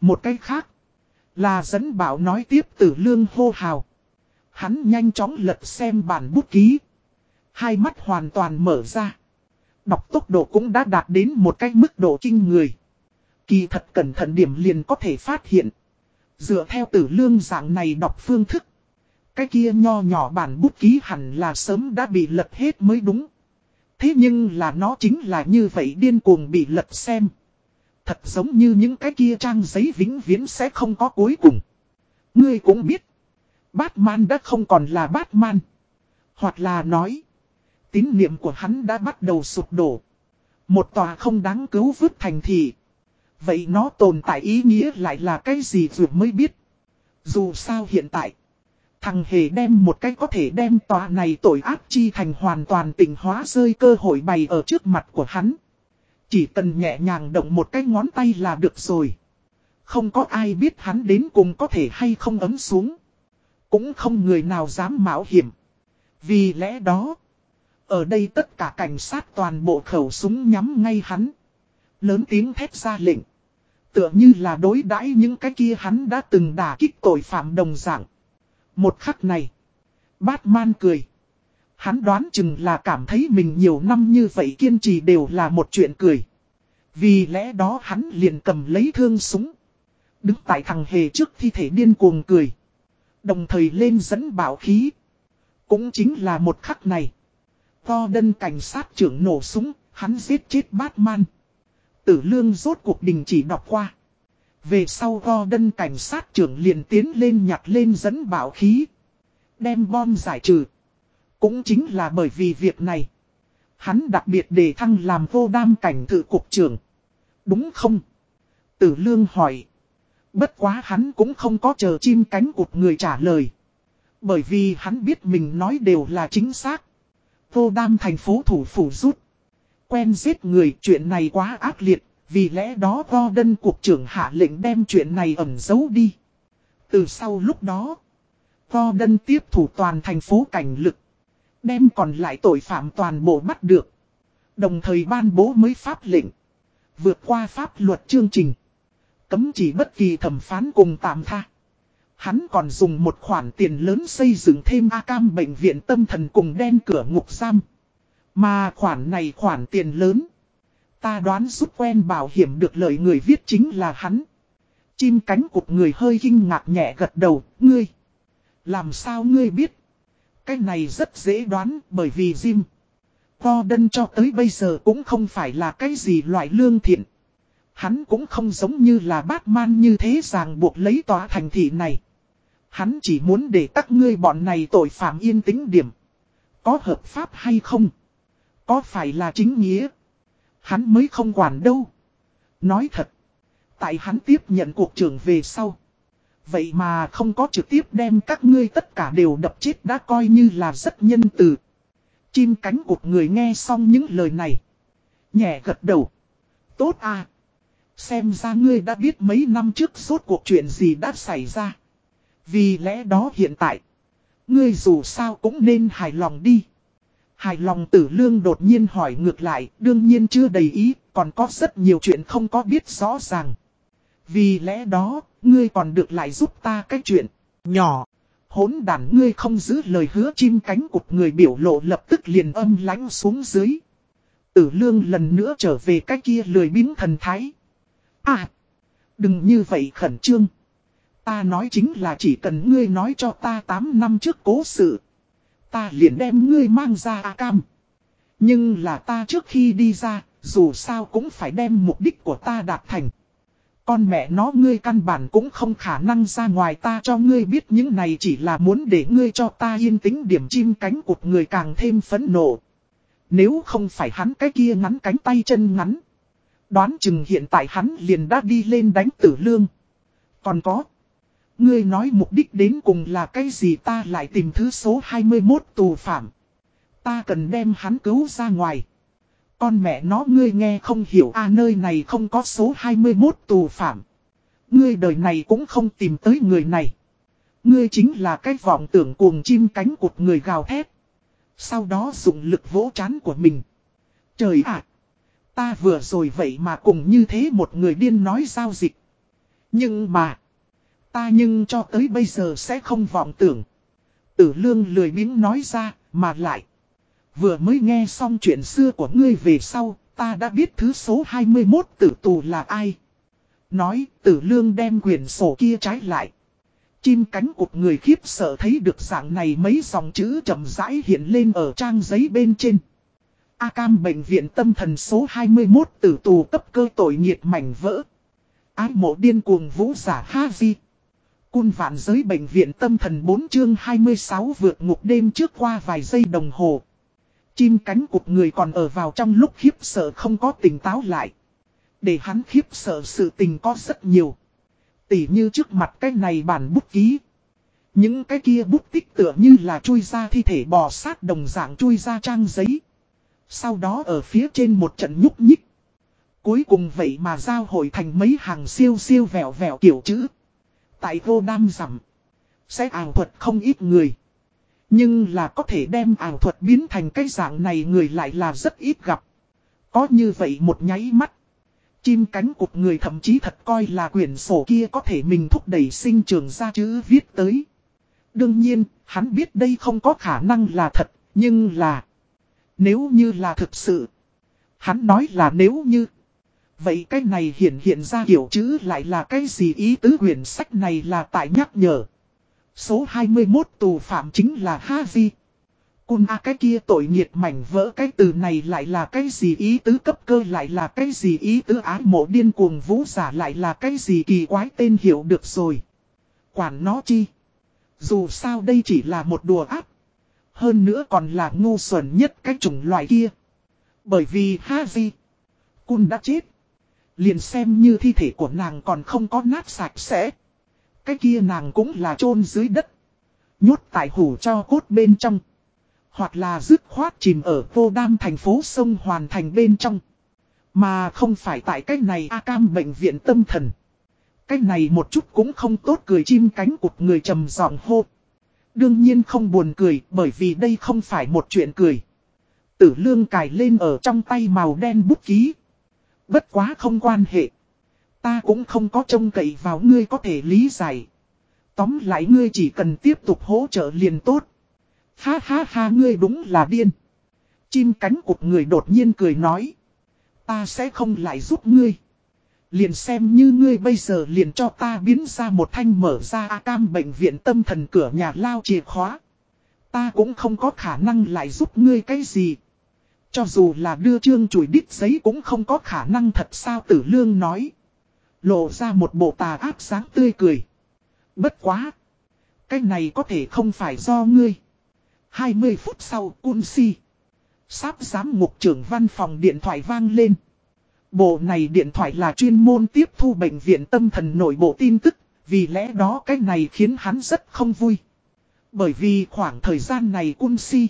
Một cách khác. Là dẫn bảo nói tiếp tử lương hô hào. Hắn nhanh chóng lật xem bản bút ký. Hai mắt hoàn toàn mở ra. Đọc tốc độ cũng đã đạt đến một cái mức độ kinh người. Kỳ thật cẩn thận điểm liền có thể phát hiện. Dựa theo tử lương dạng này đọc phương thức. Cái kia nho nhỏ bản bút ký hẳn là sớm đã bị lật hết mới đúng. Thế nhưng là nó chính là như vậy điên cuồng bị lật xem. Thật giống như những cái kia trang giấy vĩnh viễn sẽ không có cuối cùng. Ngươi cũng biết. Batman đã không còn là Batman. Hoặc là nói. Tín niệm của hắn đã bắt đầu sụp đổ. Một tòa không đáng cứu vứt thành thị. Vậy nó tồn tại ý nghĩa lại là cái gì vừa mới biết. Dù sao hiện tại. Thằng hề đem một cái có thể đem tòa này tội ác chi thành hoàn toàn tỉnh hóa rơi cơ hội bày ở trước mặt của hắn. Chỉ cần nhẹ nhàng động một cái ngón tay là được rồi. Không có ai biết hắn đến cùng có thể hay không ấm xuống. Cũng không người nào dám mạo hiểm. Vì lẽ đó, ở đây tất cả cảnh sát toàn bộ khẩu súng nhắm ngay hắn. Lớn tiếng thét ra lệnh. Tựa như là đối đãi những cái kia hắn đã từng đả kích tội phạm đồng dạng. Một khắc này, Batman cười. Hắn đoán chừng là cảm thấy mình nhiều năm như vậy kiên trì đều là một chuyện cười. Vì lẽ đó hắn liền cầm lấy thương súng. Đứng tại thằng hề trước thi thể điên cuồng cười. Đồng thời lên dẫn bảo khí. Cũng chính là một khắc này. To đân cảnh sát trưởng nổ súng, hắn giết chết Batman. Tử lương rốt cuộc đình chỉ đọc qua. Về sau go đân cảnh sát trưởng liền tiến lên nhặt lên dẫn bảo khí. Đem bom giải trừ. Cũng chính là bởi vì việc này. Hắn đặc biệt đề thăng làm vô đam cảnh thự cục trưởng. Đúng không? Tử lương hỏi. Bất quá hắn cũng không có chờ chim cánh cụt người trả lời. Bởi vì hắn biết mình nói đều là chính xác. Vô đam thành phố thủ phủ rút. Quen giết người, chuyện này quá ác liệt. Vì lẽ đó Gordon cuộc trưởng hạ lệnh đem chuyện này ẩn giấu đi. Từ sau lúc đó. Gordon tiếp thủ toàn thành phố cảnh lực. Đem còn lại tội phạm toàn bộ bắt được. Đồng thời ban bố mới pháp lệnh. Vượt qua pháp luật chương trình. Cấm chỉ bất kỳ thẩm phán cùng tạm tha. Hắn còn dùng một khoản tiền lớn xây dựng thêm A Cam bệnh viện tâm thần cùng đen cửa ngục giam. Mà khoản này khoản tiền lớn. Ta đoán giúp quen bảo hiểm được lời người viết chính là hắn. Chim cánh cụt người hơi kinh ngạc nhẹ gật đầu, ngươi. Làm sao ngươi biết? Cái này rất dễ đoán bởi vì Jim. Gordon cho tới bây giờ cũng không phải là cái gì loại lương thiện. Hắn cũng không giống như là Batman như thế ràng buộc lấy tòa thành thị này. Hắn chỉ muốn để các ngươi bọn này tội phạm yên tĩnh điểm. Có hợp pháp hay không? Có phải là chính nghĩa? Hắn mới không quản đâu. Nói thật. Tại hắn tiếp nhận cuộc trưởng về sau. Vậy mà không có trực tiếp đem các ngươi tất cả đều đập chết đã coi như là rất nhân từ. Chim cánh cụt người nghe xong những lời này. Nhẹ gật đầu. Tốt à. Xem ra ngươi đã biết mấy năm trước suốt cuộc chuyện gì đã xảy ra. Vì lẽ đó hiện tại. Ngươi dù sao cũng nên hài lòng đi. Hài lòng tử lương đột nhiên hỏi ngược lại, đương nhiên chưa đầy ý, còn có rất nhiều chuyện không có biết rõ ràng. Vì lẽ đó, ngươi còn được lại giúp ta cái chuyện nhỏ. Hốn đàn ngươi không giữ lời hứa chim cánh cụt người biểu lộ lập tức liền âm lánh xuống dưới. Tử lương lần nữa trở về cái kia lười biến thần thái. À, đừng như vậy khẩn trương. Ta nói chính là chỉ cần ngươi nói cho ta 8 năm trước cố sự. Ta liền đem ngươi mang ra A Cam. Nhưng là ta trước khi đi ra, dù sao cũng phải đem mục đích của ta đạt thành. Con mẹ nó ngươi căn bản cũng không khả năng ra ngoài ta cho ngươi biết những này chỉ là muốn để ngươi cho ta yên tĩnh điểm chim cánh cụt người càng thêm phấn nộ. Nếu không phải hắn cái kia ngắn cánh tay chân ngắn. Đoán chừng hiện tại hắn liền đã đi lên đánh tử lương. Còn có. Ngươi nói mục đích đến cùng là cái gì ta lại tìm thứ số 21 tù phạm. Ta cần đem hắn cứu ra ngoài. Con mẹ nó ngươi nghe không hiểu à nơi này không có số 21 tù phạm. Ngươi đời này cũng không tìm tới người này. Ngươi chính là cái vọng tưởng cuồng chim cánh cụt người gào thét. Sau đó dùng lực vỗ chán của mình. Trời ạ! ta vừa rồi vậy mà cùng như thế một người điên nói giao dịch. Nhưng mà... Ta nhưng cho tới bây giờ sẽ không vọng tưởng. Tử lương lười miếng nói ra, mà lại. Vừa mới nghe xong chuyện xưa của ngươi về sau, ta đã biết thứ số 21 tử tù là ai. Nói, tử lương đem quyển sổ kia trái lại. Chim cánh cụt người khiếp sợ thấy được dạng này mấy dòng chữ chậm rãi hiện lên ở trang giấy bên trên. A Cam bệnh viện tâm thần số 21 tử tù cấp cơ tội nghiệt mảnh vỡ. Ái mộ điên cuồng vũ giả Ha Vi. Cun vạn giới bệnh viện tâm thần 4 chương 26 vượt ngục đêm trước qua vài giây đồng hồ. Chim cánh cụt người còn ở vào trong lúc khiếp sợ không có tỉnh táo lại. Để hắn khiếp sợ sự tình có rất nhiều. Tỉ như trước mặt cái này bản bút ký. Những cái kia bút tích tựa như là chui ra thi thể bò sát đồng dạng chui ra trang giấy. Sau đó ở phía trên một trận nhúc nhích. Cuối cùng vậy mà giao hội thành mấy hàng siêu siêu vẹo vẹo kiểu chữ. Tại vô đam giảm. Sẽ ảo thuật không ít người. Nhưng là có thể đem ảo thuật biến thành cái dạng này người lại là rất ít gặp. Có như vậy một nháy mắt. Chim cánh cụt người thậm chí thật coi là quyển sổ kia có thể mình thúc đẩy sinh trường ra chữ viết tới. Đương nhiên, hắn biết đây không có khả năng là thật, nhưng là... Nếu như là thực sự... Hắn nói là nếu như... Vậy cái này hiện hiện ra kiểu chữ lại là cái gì ý tứ quyển sách này là tại nhắc nhở. Số 21 tù phạm chính là Havi. Cun A, cái kia tội nghiệt mảnh vỡ, cái từ này lại là cái gì ý tứ cấp cơ lại là cái gì ý tứ ái mộ điên cuồng vũ giả lại là cái gì kỳ quái tên hiểu được rồi. Quản nó chi. Dù sao đây chỉ là một đùa áp. Hơn nữa còn là ngu xuẩn nhất cái chủng loại kia. Bởi vì Havi. Cun đã chết. Liền xem như thi thể của nàng còn không có nát sạch sẽ. Cái kia nàng cũng là chôn dưới đất. Nhốt tại hủ cho cốt bên trong. Hoặc là dứt khoát chìm ở vô đam thành phố sông Hoàn Thành bên trong. Mà không phải tại cách này A Cam bệnh viện tâm thần. Cách này một chút cũng không tốt cười chim cánh cụt người trầm giọng hô. Đương nhiên không buồn cười, bởi vì đây không phải một chuyện cười. Tử lương cài lên ở trong tay màu đen bút ký. Bất quá không quan hệ. Ta cũng không có trông cậy vào ngươi có thể lý giải. Tóm lại ngươi chỉ cần tiếp tục hỗ trợ liền tốt. Ha ha ha, ngươi đúng là điên. Chim cánh cụt người đột nhiên cười nói. Ta sẽ không lại giúp ngươi. Liền xem như ngươi bây giờ liền cho ta biến ra một thanh mở ra A cam bệnh viện tâm thần cửa nhà lao chìa khóa. Ta cũng không có khả năng lại giúp ngươi cái gì. Cho dù là đưa chương chùi đít giấy cũng không có khả năng thật sao tử lương nói. Lộ ra một bộ tà áp sáng tươi cười. Bất quá. Cái này có thể không phải do ngươi. 20 phút sau, cun si. Sáp giám ngục trưởng văn phòng điện thoại vang lên. Bộ này điện thoại là chuyên môn tiếp thu bệnh viện tâm thần nội bộ tin tức, vì lẽ đó cái này khiến hắn rất không vui. Bởi vì khoảng thời gian này cun si.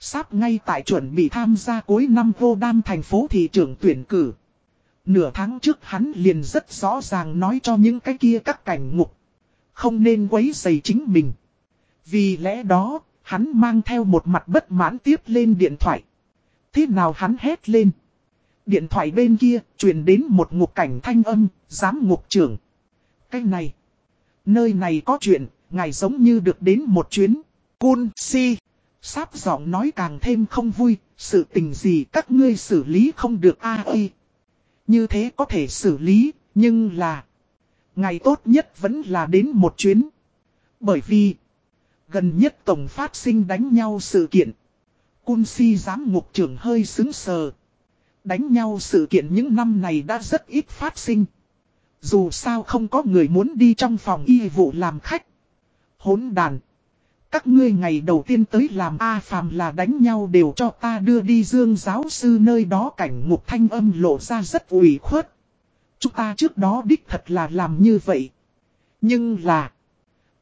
Sáp ngay tại chuẩn bị tham gia cuối năm vô đam thành phố thị trưởng tuyển cử. Nửa tháng trước hắn liền rất rõ ràng nói cho những cái kia các cảnh ngục. Không nên quấy dày chính mình. Vì lẽ đó, hắn mang theo một mặt bất mãn tiếp lên điện thoại. Thế nào hắn hét lên. Điện thoại bên kia, truyền đến một ngục cảnh thanh âm, giám ngục trưởng. Cái này, nơi này có chuyện, ngài giống như được đến một chuyến. Cun si, sáp giọng nói càng thêm không vui, sự tình gì các ngươi xử lý không được a à, Như thế có thể xử lý, nhưng là... Ngày tốt nhất vẫn là đến một chuyến. Bởi vì, gần nhất tổng phát sinh đánh nhau sự kiện. Cun si giám ngục trưởng hơi xứng sờ. Đánh nhau sự kiện những năm này đã rất ít phát sinh. Dù sao không có người muốn đi trong phòng y vụ làm khách. Hốn đàn. Các ngươi ngày đầu tiên tới làm A phàm là đánh nhau đều cho ta đưa đi dương giáo sư nơi đó cảnh ngục thanh âm lộ ra rất ủy khuất. Chúng ta trước đó đích thật là làm như vậy. Nhưng là.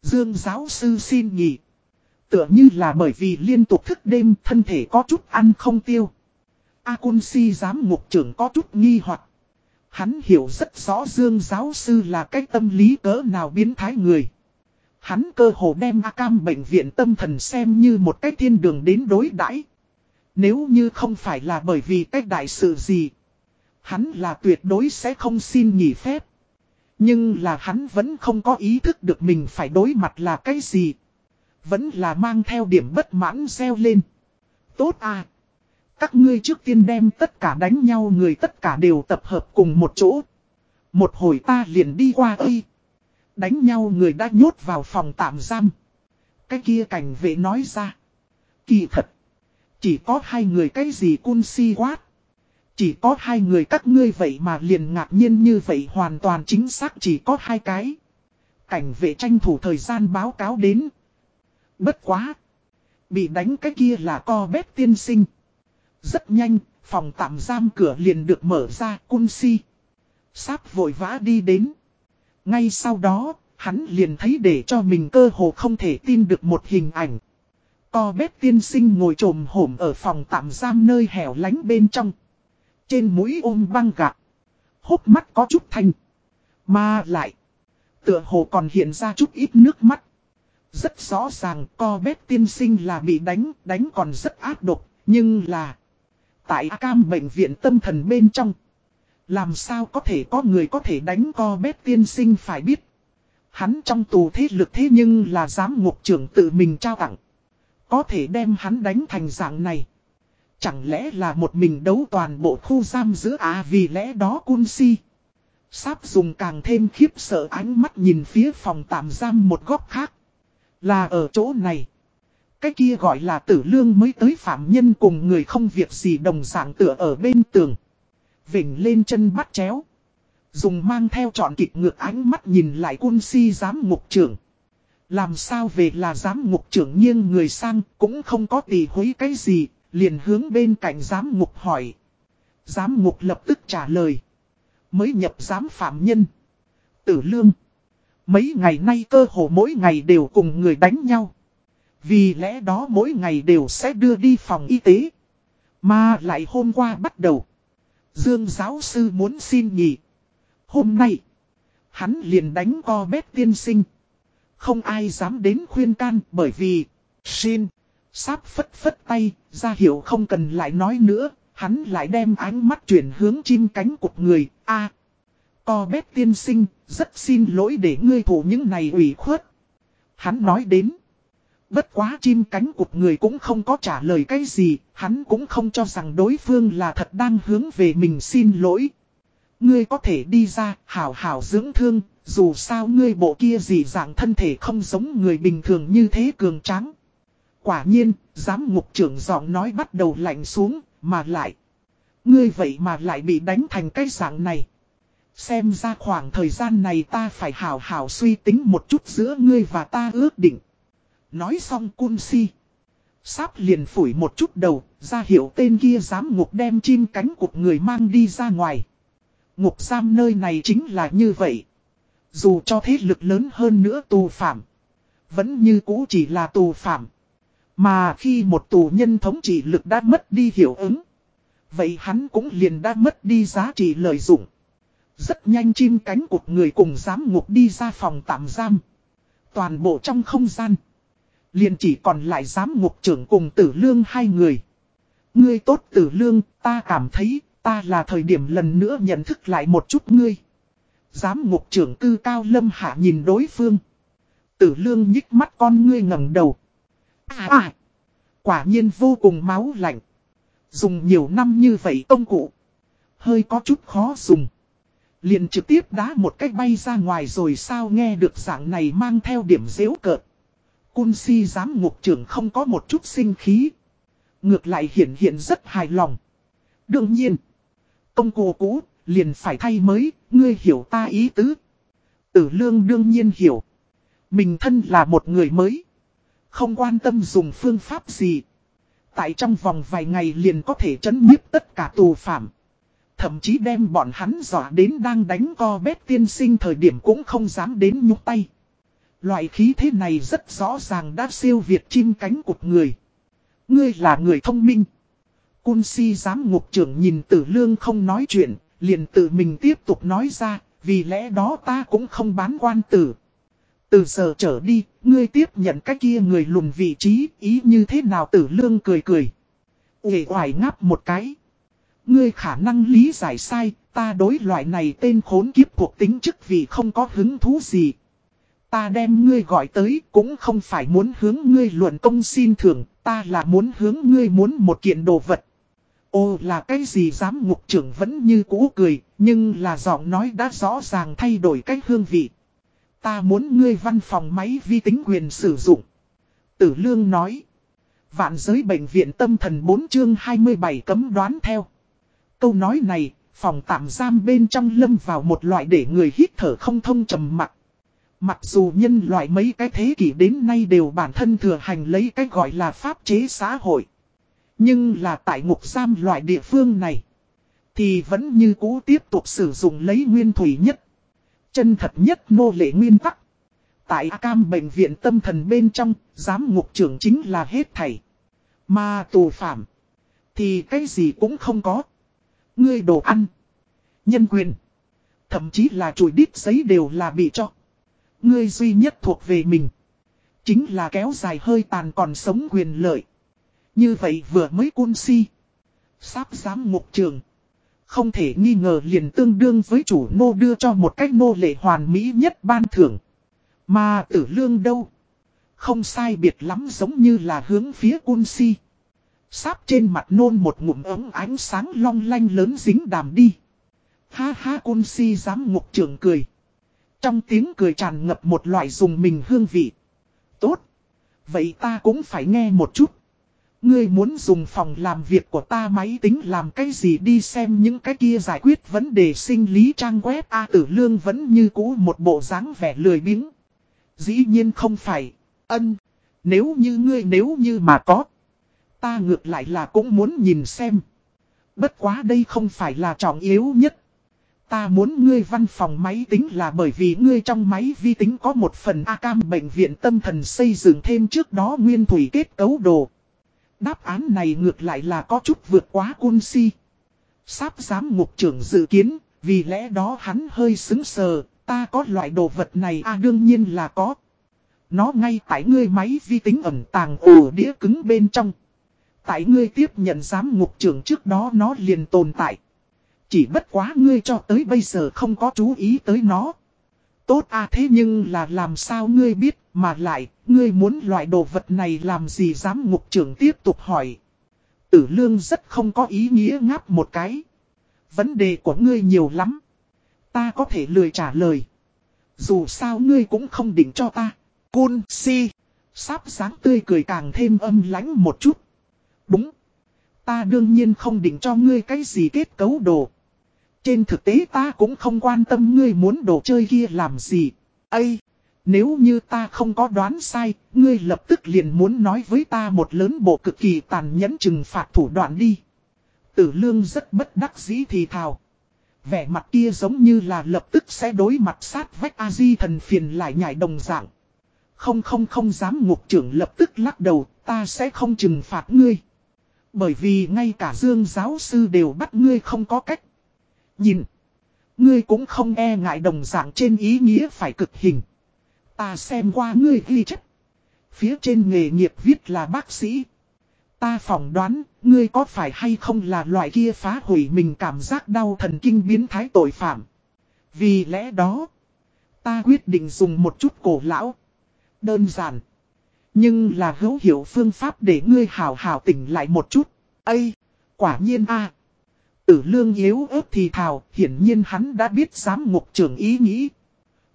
Dương giáo sư xin nghỉ. Tựa như là bởi vì liên tục thức đêm thân thể có chút ăn không tiêu. A Cun Si giám ngục trưởng có chút nghi hoặc Hắn hiểu rất rõ Dương giáo sư là cái tâm lý cỡ nào biến thái người. Hắn cơ hồ đem A Cam bệnh viện tâm thần xem như một cái thiên đường đến đối đãi. Nếu như không phải là bởi vì cái đại sự gì. Hắn là tuyệt đối sẽ không xin nghỉ phép. Nhưng là hắn vẫn không có ý thức được mình phải đối mặt là cái gì. Vẫn là mang theo điểm bất mãn gieo lên. Tốt à. Các ngươi trước tiên đem tất cả đánh nhau, người tất cả đều tập hợp cùng một chỗ. Một hồi ta liền đi qua ơi. Đánh nhau người đã nhốt vào phòng tạm giam. Cái kia cảnh vệ nói ra. Kỳ thật. Chỉ có hai người cái gì cun si quát. Chỉ có hai người các ngươi vậy mà liền ngạc nhiên như vậy hoàn toàn chính xác chỉ có hai cái. Cảnh vệ tranh thủ thời gian báo cáo đến. Bất quá. Bị đánh cái kia là co bếp tiên sinh. Rất nhanh, phòng tạm giam cửa liền được mở ra cun si. Sáp vội vã đi đến. Ngay sau đó, hắn liền thấy để cho mình cơ hồ không thể tin được một hình ảnh. Co bếp tiên sinh ngồi trồm hổm ở phòng tạm giam nơi hẻo lánh bên trong. Trên mũi ôm băng gạc. Hốc mắt có chút thanh. Mà lại. Tựa hồ còn hiện ra chút ít nước mắt. Rất rõ ràng co bếp tiên sinh là bị đánh, đánh còn rất ác độc, nhưng là... Tại cam bệnh viện tâm thần bên trong. Làm sao có thể có người có thể đánh co bếp tiên sinh phải biết. Hắn trong tù thế lực thế nhưng là giám ngục trưởng tự mình trao tặng. Có thể đem hắn đánh thành dạng này. Chẳng lẽ là một mình đấu toàn bộ khu giam giữ à vì lẽ đó cun si. Sáp dùng càng thêm khiếp sợ ánh mắt nhìn phía phòng tạm giam một góc khác. Là ở chỗ này. Cái kia gọi là tử lương mới tới phạm nhân cùng người không việc gì đồng dạng tựa ở bên tường. Vỉnh lên chân bắt chéo. Dùng mang theo trọn kịch ngược ánh mắt nhìn lại quân si giám ngục trưởng. Làm sao về là giám ngục trưởng nghiêng người sang cũng không có tì hối cái gì, liền hướng bên cạnh giám ngục hỏi. Giám ngục lập tức trả lời. Mới nhập giám phạm nhân. Tử lương. Mấy ngày nay cơ hồ mỗi ngày đều cùng người đánh nhau. Vì lẽ đó mỗi ngày đều sẽ đưa đi phòng y tế. Mà lại hôm qua bắt đầu. Dương giáo sư muốn xin nghỉ. Hôm nay. Hắn liền đánh co bếp tiên sinh. Không ai dám đến khuyên can bởi vì. Xin. Sáp phất phất tay. Ra hiểu không cần lại nói nữa. Hắn lại đem ánh mắt chuyển hướng chim cánh cục người, a Co bét tiên sinh, rất xin lỗi để ngươi thủ những này ủy khuất. Hắn nói đến. Bất quá chim cánh cục người cũng không có trả lời cái gì, hắn cũng không cho rằng đối phương là thật đang hướng về mình xin lỗi. Ngươi có thể đi ra, hảo hảo dưỡng thương, dù sao ngươi bộ kia gì dạng thân thể không giống người bình thường như thế cường tráng. Quả nhiên, giám ngục trưởng giọng nói bắt đầu lạnh xuống, mà lại. Ngươi vậy mà lại bị đánh thành cái dạng này. Xem ra khoảng thời gian này ta phải hảo hảo suy tính một chút giữa ngươi và ta ước định. Nói xong cun si. Sáp liền phủi một chút đầu, ra hiệu tên kia dám ngục đem chim cánh cục người mang đi ra ngoài. Ngục giam nơi này chính là như vậy. Dù cho thế lực lớn hơn nữa tù phạm. Vẫn như cũ chỉ là tù phạm. Mà khi một tù nhân thống trị lực đã mất đi hiệu ứng. Vậy hắn cũng liền đã mất đi giá trị lợi dụng. Rất nhanh chim cánh cụt người cùng giám ngục đi ra phòng tạm giam. Toàn bộ trong không gian. Liền chỉ còn lại giám ngục trưởng cùng tử lương hai người. Ngươi tốt tử lương, ta cảm thấy, ta là thời điểm lần nữa nhận thức lại một chút ngươi. Giám ngục trưởng cư cao lâm hạ nhìn đối phương. Tử lương nhích mắt con ngươi ngẩng đầu. À à! Quả nhiên vô cùng máu lạnh. Dùng nhiều năm như vậy công cụ. Hơi có chút khó dùng. Liền trực tiếp đá một cách bay ra ngoài rồi sao nghe được dạng này mang theo điểm dễu cợt. Cun si giám ngục trưởng không có một chút sinh khí. Ngược lại hiện hiện rất hài lòng. Đương nhiên. Công cụ cũ, liền phải thay mới, ngươi hiểu ta ý tứ. Tử lương đương nhiên hiểu. Mình thân là một người mới. Không quan tâm dùng phương pháp gì. Tại trong vòng vài ngày liền có thể chấn nhiếp tất cả tù phạm. Thậm chí đem bọn hắn dọa đến đang đánh co bét tiên sinh thời điểm cũng không dám đến nhúc tay. Loại khí thế này rất rõ ràng đã siêu việt chim cánh cụt người. Ngươi là người thông minh. Cun si giám ngục trưởng nhìn tử lương không nói chuyện, liền tự mình tiếp tục nói ra, vì lẽ đó ta cũng không bán quan tử. Từ giờ trở đi, ngươi tiếp nhận cái kia người lùn vị trí, ý như thế nào tử lương cười cười. Nghệ hoài ngáp một cái. Ngươi khả năng lý giải sai, ta đối loại này tên khốn kiếp thuộc tính chức vì không có hứng thú gì. Ta đem ngươi gọi tới cũng không phải muốn hướng ngươi luận công xin thưởng, ta là muốn hướng ngươi muốn một kiện đồ vật. Ô là cái gì dám ngục trưởng vẫn như cũ cười, nhưng là giọng nói đã rõ ràng thay đổi cách hương vị. Ta muốn ngươi văn phòng máy vi tính quyền sử dụng. Tử Lương nói. Vạn giới bệnh viện tâm thần 4 chương 27 cấm đoán theo. Câu nói này, phòng tạm giam bên trong lâm vào một loại để người hít thở không thông trầm mặc. Mặc dù nhân loại mấy cái thế kỷ đến nay đều bản thân thừa hành lấy cái gọi là pháp chế xã hội. Nhưng là tại ngục giam loại địa phương này. Thì vẫn như cũ tiếp tục sử dụng lấy nguyên thủy nhất. Chân thật nhất nô lệ nguyên tắc. Tại cam bệnh viện tâm thần bên trong, giám ngục trưởng chính là hết thảy. Mà tù phạm. Thì cái gì cũng không có. Ngươi đồ ăn. Nhân quyền. Thậm chí là chùi đít giấy đều là bị cho. Ngươi duy nhất thuộc về mình. Chính là kéo dài hơi tàn còn sống quyền lợi. Như vậy vừa mới cun si. Sáp giám ngục trường. Không thể nghi ngờ liền tương đương với chủ nô đưa cho một cách nô lệ hoàn mỹ nhất ban thưởng. Mà tử lương đâu? Không sai biệt lắm giống như là hướng phía cun si. Sáp trên mặt nôn một ngụm ống ánh sáng long lanh lớn dính đàm đi. Ha ha cun si dám ngục trường cười. Trong tiếng cười tràn ngập một loại dùng mình hương vị. Tốt. Vậy ta cũng phải nghe một chút. Ngươi muốn dùng phòng làm việc của ta máy tính làm cái gì đi xem những cái kia giải quyết vấn đề sinh lý trang web A tử lương vẫn như cũ một bộ dáng vẻ lười biếng. Dĩ nhiên không phải. Ân. Nếu như ngươi, nếu như mà có. Ta ngược lại là cũng muốn nhìn xem. Bất quá đây không phải là trọng yếu nhất. Ta muốn ngươi văn phòng máy tính là bởi vì ngươi trong máy vi tính có một phần A-cam bệnh viện tâm thần xây dựng thêm trước đó nguyên thủy kết cấu đồ. Đáp án này ngược lại là có chút vượt quá cun si. Sáp giám ngục trưởng dự kiến, vì lẽ đó hắn hơi xứng sờ, ta có loại đồ vật này à đương nhiên là có. Nó ngay tại ngươi máy vi tính ẩn tàng ổ đĩa cứng bên trong. Tại ngươi tiếp nhận giám ngục trưởng trước đó nó liền tồn tại. Chỉ bất quá ngươi cho tới bây giờ không có chú ý tới nó. Tốt à thế nhưng là làm sao ngươi biết mà lại, ngươi muốn loại đồ vật này làm gì dám ngục trưởng tiếp tục hỏi. Tử lương rất không có ý nghĩa ngáp một cái. Vấn đề của ngươi nhiều lắm. Ta có thể lười trả lời. Dù sao ngươi cũng không định cho ta. Côn si. Sắp sáng tươi cười càng thêm âm lãnh một chút. Đúng. Ta đương nhiên không định cho ngươi cái gì kết cấu đồ. Trên thực tế ta cũng không quan tâm ngươi muốn đồ chơi kia làm gì. Ây! Nếu như ta không có đoán sai, ngươi lập tức liền muốn nói với ta một lớn bộ cực kỳ tàn nhẫn trừng phạt thủ đoạn đi. Tử lương rất bất đắc dĩ thì thào. Vẻ mặt kia giống như là lập tức sẽ đối mặt sát vách A-di thần phiền lại nhảy đồng dạng. Không không không dám ngục trưởng lập tức lắc đầu, ta sẽ không trừng phạt ngươi. Bởi vì ngay cả dương giáo sư đều bắt ngươi không có cách. Nhìn, ngươi cũng không e ngại đồng dạng trên ý nghĩa phải cực hình. Ta xem qua ngươi ghi chất. Phía trên nghề nghiệp viết là bác sĩ. Ta phỏng đoán, ngươi có phải hay không là loại kia phá hủy mình cảm giác đau thần kinh biến thái tội phạm. Vì lẽ đó, ta quyết định dùng một chút cổ lão. Đơn giản. Nhưng là hữu hiệu phương pháp để ngươi hào hào tỉnh lại một chút. Ây, quả nhiên a Tử lương yếu ớt thì thào, hiển nhiên hắn đã biết giám ngục trưởng ý nghĩ.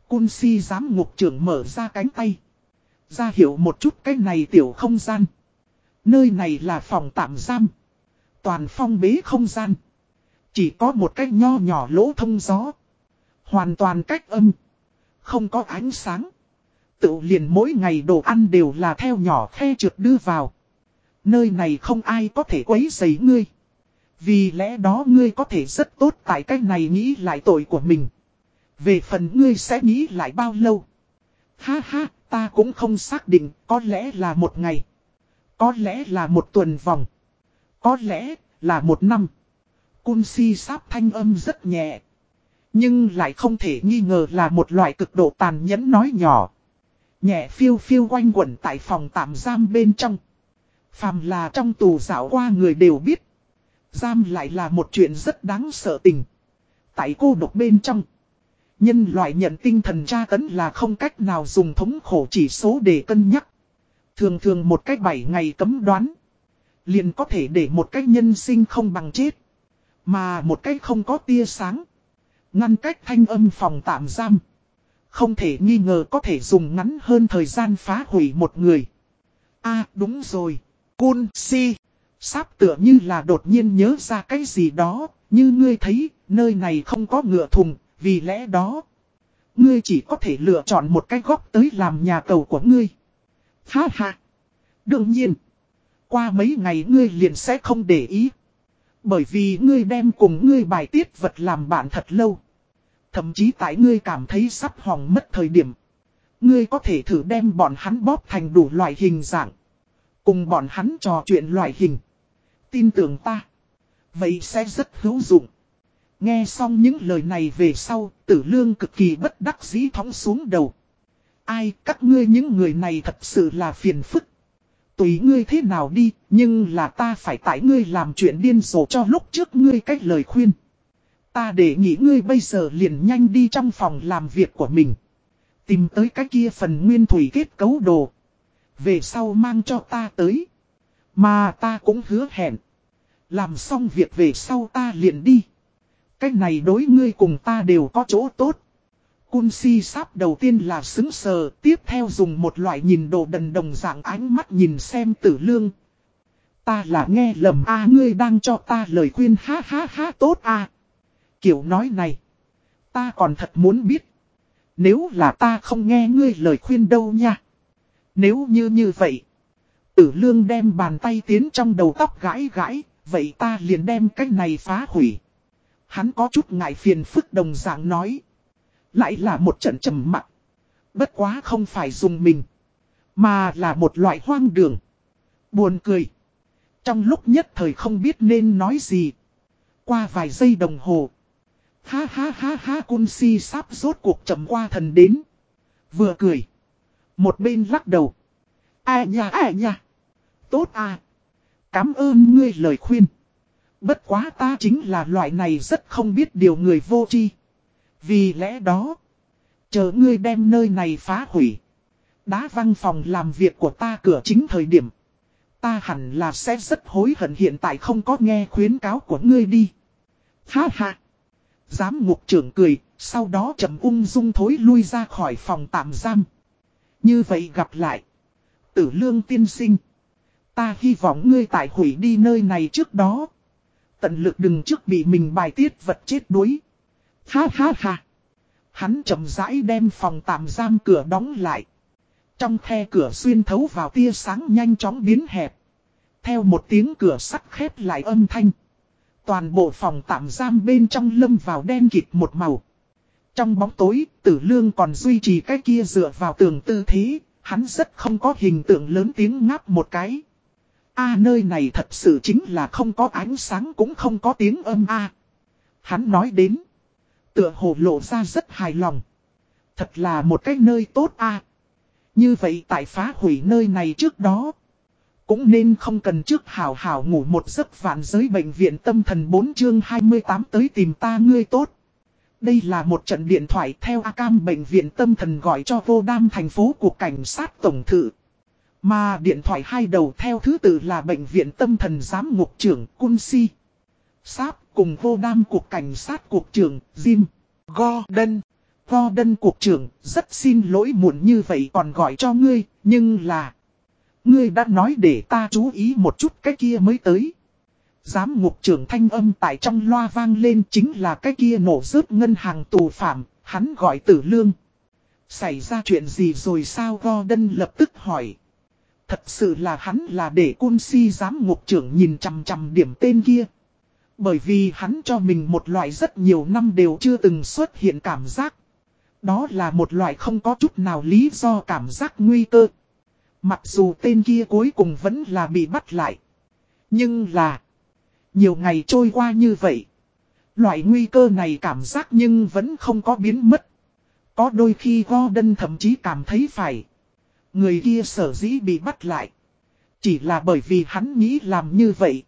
Cun si giám ngục trưởng mở ra cánh tay. Ra hiểu một chút cái này tiểu không gian. Nơi này là phòng tạm giam. Toàn phong bế không gian. Chỉ có một cái nho nhỏ lỗ thông gió. Hoàn toàn cách âm. Không có ánh sáng. Tự liền mỗi ngày đồ ăn đều là theo nhỏ khe trượt đưa vào. Nơi này không ai có thể quấy rầy ngươi. Vì lẽ đó ngươi có thể rất tốt tại cách này nghĩ lại tội của mình. Về phần ngươi sẽ nghĩ lại bao lâu? Ha ha, ta cũng không xác định, có lẽ là một ngày. Có lẽ là một tuần vòng. Có lẽ là một năm. Cun si sáp thanh âm rất nhẹ. Nhưng lại không thể nghi ngờ là một loại cực độ tàn nhẫn nói nhỏ. Nhẹ phiêu phiêu quanh quẩn tại phòng tạm giam bên trong. Phàm là trong tù dạo qua người đều biết. Giam lại là một chuyện rất đáng sợ tình. Tại cô độc bên trong. Nhân loại nhận tinh thần tra tấn là không cách nào dùng thống khổ chỉ số để cân nhắc. Thường thường một cách bảy ngày cấm đoán. Liền có thể để một cách nhân sinh không bằng chết. Mà một cách không có tia sáng. Ngăn cách thanh âm phòng tạm giam. Không thể nghi ngờ có thể dùng ngắn hơn thời gian phá hủy một người. a đúng rồi. Cun si. Sáp tựa như là đột nhiên nhớ ra cái gì đó. Như ngươi thấy, nơi này không có ngựa thùng. Vì lẽ đó, ngươi chỉ có thể lựa chọn một cái góc tới làm nhà cầu của ngươi. Ha ha. Đương nhiên, qua mấy ngày ngươi liền sẽ không để ý. Bởi vì ngươi đem cùng ngươi bài tiết vật làm bạn thật lâu. Thậm chí tại ngươi cảm thấy sắp hỏng mất thời điểm. Ngươi có thể thử đem bọn hắn bóp thành đủ loại hình dạng. Cùng bọn hắn trò chuyện loại hình. Tin tưởng ta. Vậy sẽ rất hữu dụng. Nghe xong những lời này về sau, tử lương cực kỳ bất đắc dĩ thóng xuống đầu. Ai, các ngươi những người này thật sự là phiền phức. Tùy ngươi thế nào đi, nhưng là ta phải tại ngươi làm chuyện điên rồ cho lúc trước ngươi cách lời khuyên. Ta để nghĩ ngươi bây giờ liền nhanh đi trong phòng làm việc của mình. Tìm tới cái kia phần nguyên thủy kết cấu đồ. Về sau mang cho ta tới. Mà ta cũng hứa hẹn. Làm xong việc về sau ta liền đi. Cách này đối ngươi cùng ta đều có chỗ tốt. Cun si sáp đầu tiên là xứng sờ, tiếp theo dùng một loại nhìn đồ đần đồng dạng ánh mắt nhìn xem tử lương. Ta là nghe lầm a ngươi đang cho ta lời khuyên ha ha ha tốt a Kiểu nói này, ta còn thật muốn biết. Nếu là ta không nghe ngươi lời khuyên đâu nha. Nếu như như vậy, tử lương đem bàn tay tiến trong đầu tóc gãi gãi, vậy ta liền đem cách này phá hủy. Hắn có chút ngại phiền phức đồng dạng nói. Lại là một trận trầm mặc. Bất quá không phải dùng mình. Mà là một loại hoang đường. Buồn cười. Trong lúc nhất thời không biết nên nói gì. Qua vài giây đồng hồ. Ha ha ha ha cun si sắp rốt cuộc chậm qua thần đến. Vừa cười. Một bên lắc đầu. À nha à nha. Tốt à cảm ơn ngươi lời khuyên. Bất quá ta chính là loại này rất không biết điều người vô tri. Vì lẽ đó, chờ ngươi đem nơi này phá hủy. Đá văng phòng làm việc của ta cửa chính thời điểm. Ta hẳn là sẽ rất hối hận hiện tại không có nghe khuyến cáo của ngươi đi. Ha ha. Giám ngục trưởng cười, sau đó chậm ung dung thối lui ra khỏi phòng tạm giam. Như vậy gặp lại. Tử lương tiên sinh. Ta hy vọng ngươi tại hủy đi nơi này trước đó. Tận lực đừng trước bị mình bài tiết vật chết đuối. Ha ha ha. Hắn chậm rãi đem phòng tạm giam cửa đóng lại. Trong khe cửa xuyên thấu vào tia sáng nhanh chóng biến hẹp. Theo một tiếng cửa sắt khép lại âm thanh. Toàn bộ phòng tạm giam bên trong lâm vào đen kịt một màu. Trong bóng tối, tử lương còn duy trì cái kia dựa vào tường tư thế, hắn rất không có hình tượng lớn tiếng ngáp một cái. A nơi này thật sự chính là không có ánh sáng cũng không có tiếng âm A. Hắn nói đến. Tựa hồ lộ ra rất hài lòng. Thật là một cái nơi tốt A. Như vậy tại phá hủy nơi này trước đó. Cũng nên không cần trước hào hào ngủ một giấc vạn giới bệnh viện tâm thần 4 chương 28 tới tìm ta ngươi tốt. Đây là một trận điện thoại theo A-cam bệnh viện tâm thần gọi cho vô đam thành phố của cảnh sát tổng thự. Mà điện thoại hai đầu theo thứ tự là bệnh viện tâm thần giám ngục trưởng Cun Si. Sáp cùng vô đam cục cảnh sát cục trưởng Jim Gordon. Gordon cục trưởng rất xin lỗi muộn như vậy còn gọi cho ngươi, nhưng là... Ngươi đã nói để ta chú ý một chút cái kia mới tới. Giám ngục trưởng thanh âm tại trong loa vang lên chính là cái kia nổ rớt ngân hàng tù phạm, hắn gọi tử lương. Xảy ra chuyện gì rồi sao Gordon lập tức hỏi. Thật sự là hắn là để cun si giám ngục trưởng nhìn chằm chằm điểm tên kia. Bởi vì hắn cho mình một loại rất nhiều năm đều chưa từng xuất hiện cảm giác. Đó là một loại không có chút nào lý do cảm giác nguy cơ. Mặc dù tên kia cuối cùng vẫn là bị bắt lại. Nhưng là... Nhiều ngày trôi qua như vậy. Loại nguy cơ này cảm giác nhưng vẫn không có biến mất. Có đôi khi Gordon thậm chí cảm thấy phải. Người kia sở dĩ bị bắt lại. Chỉ là bởi vì hắn nghĩ làm như vậy.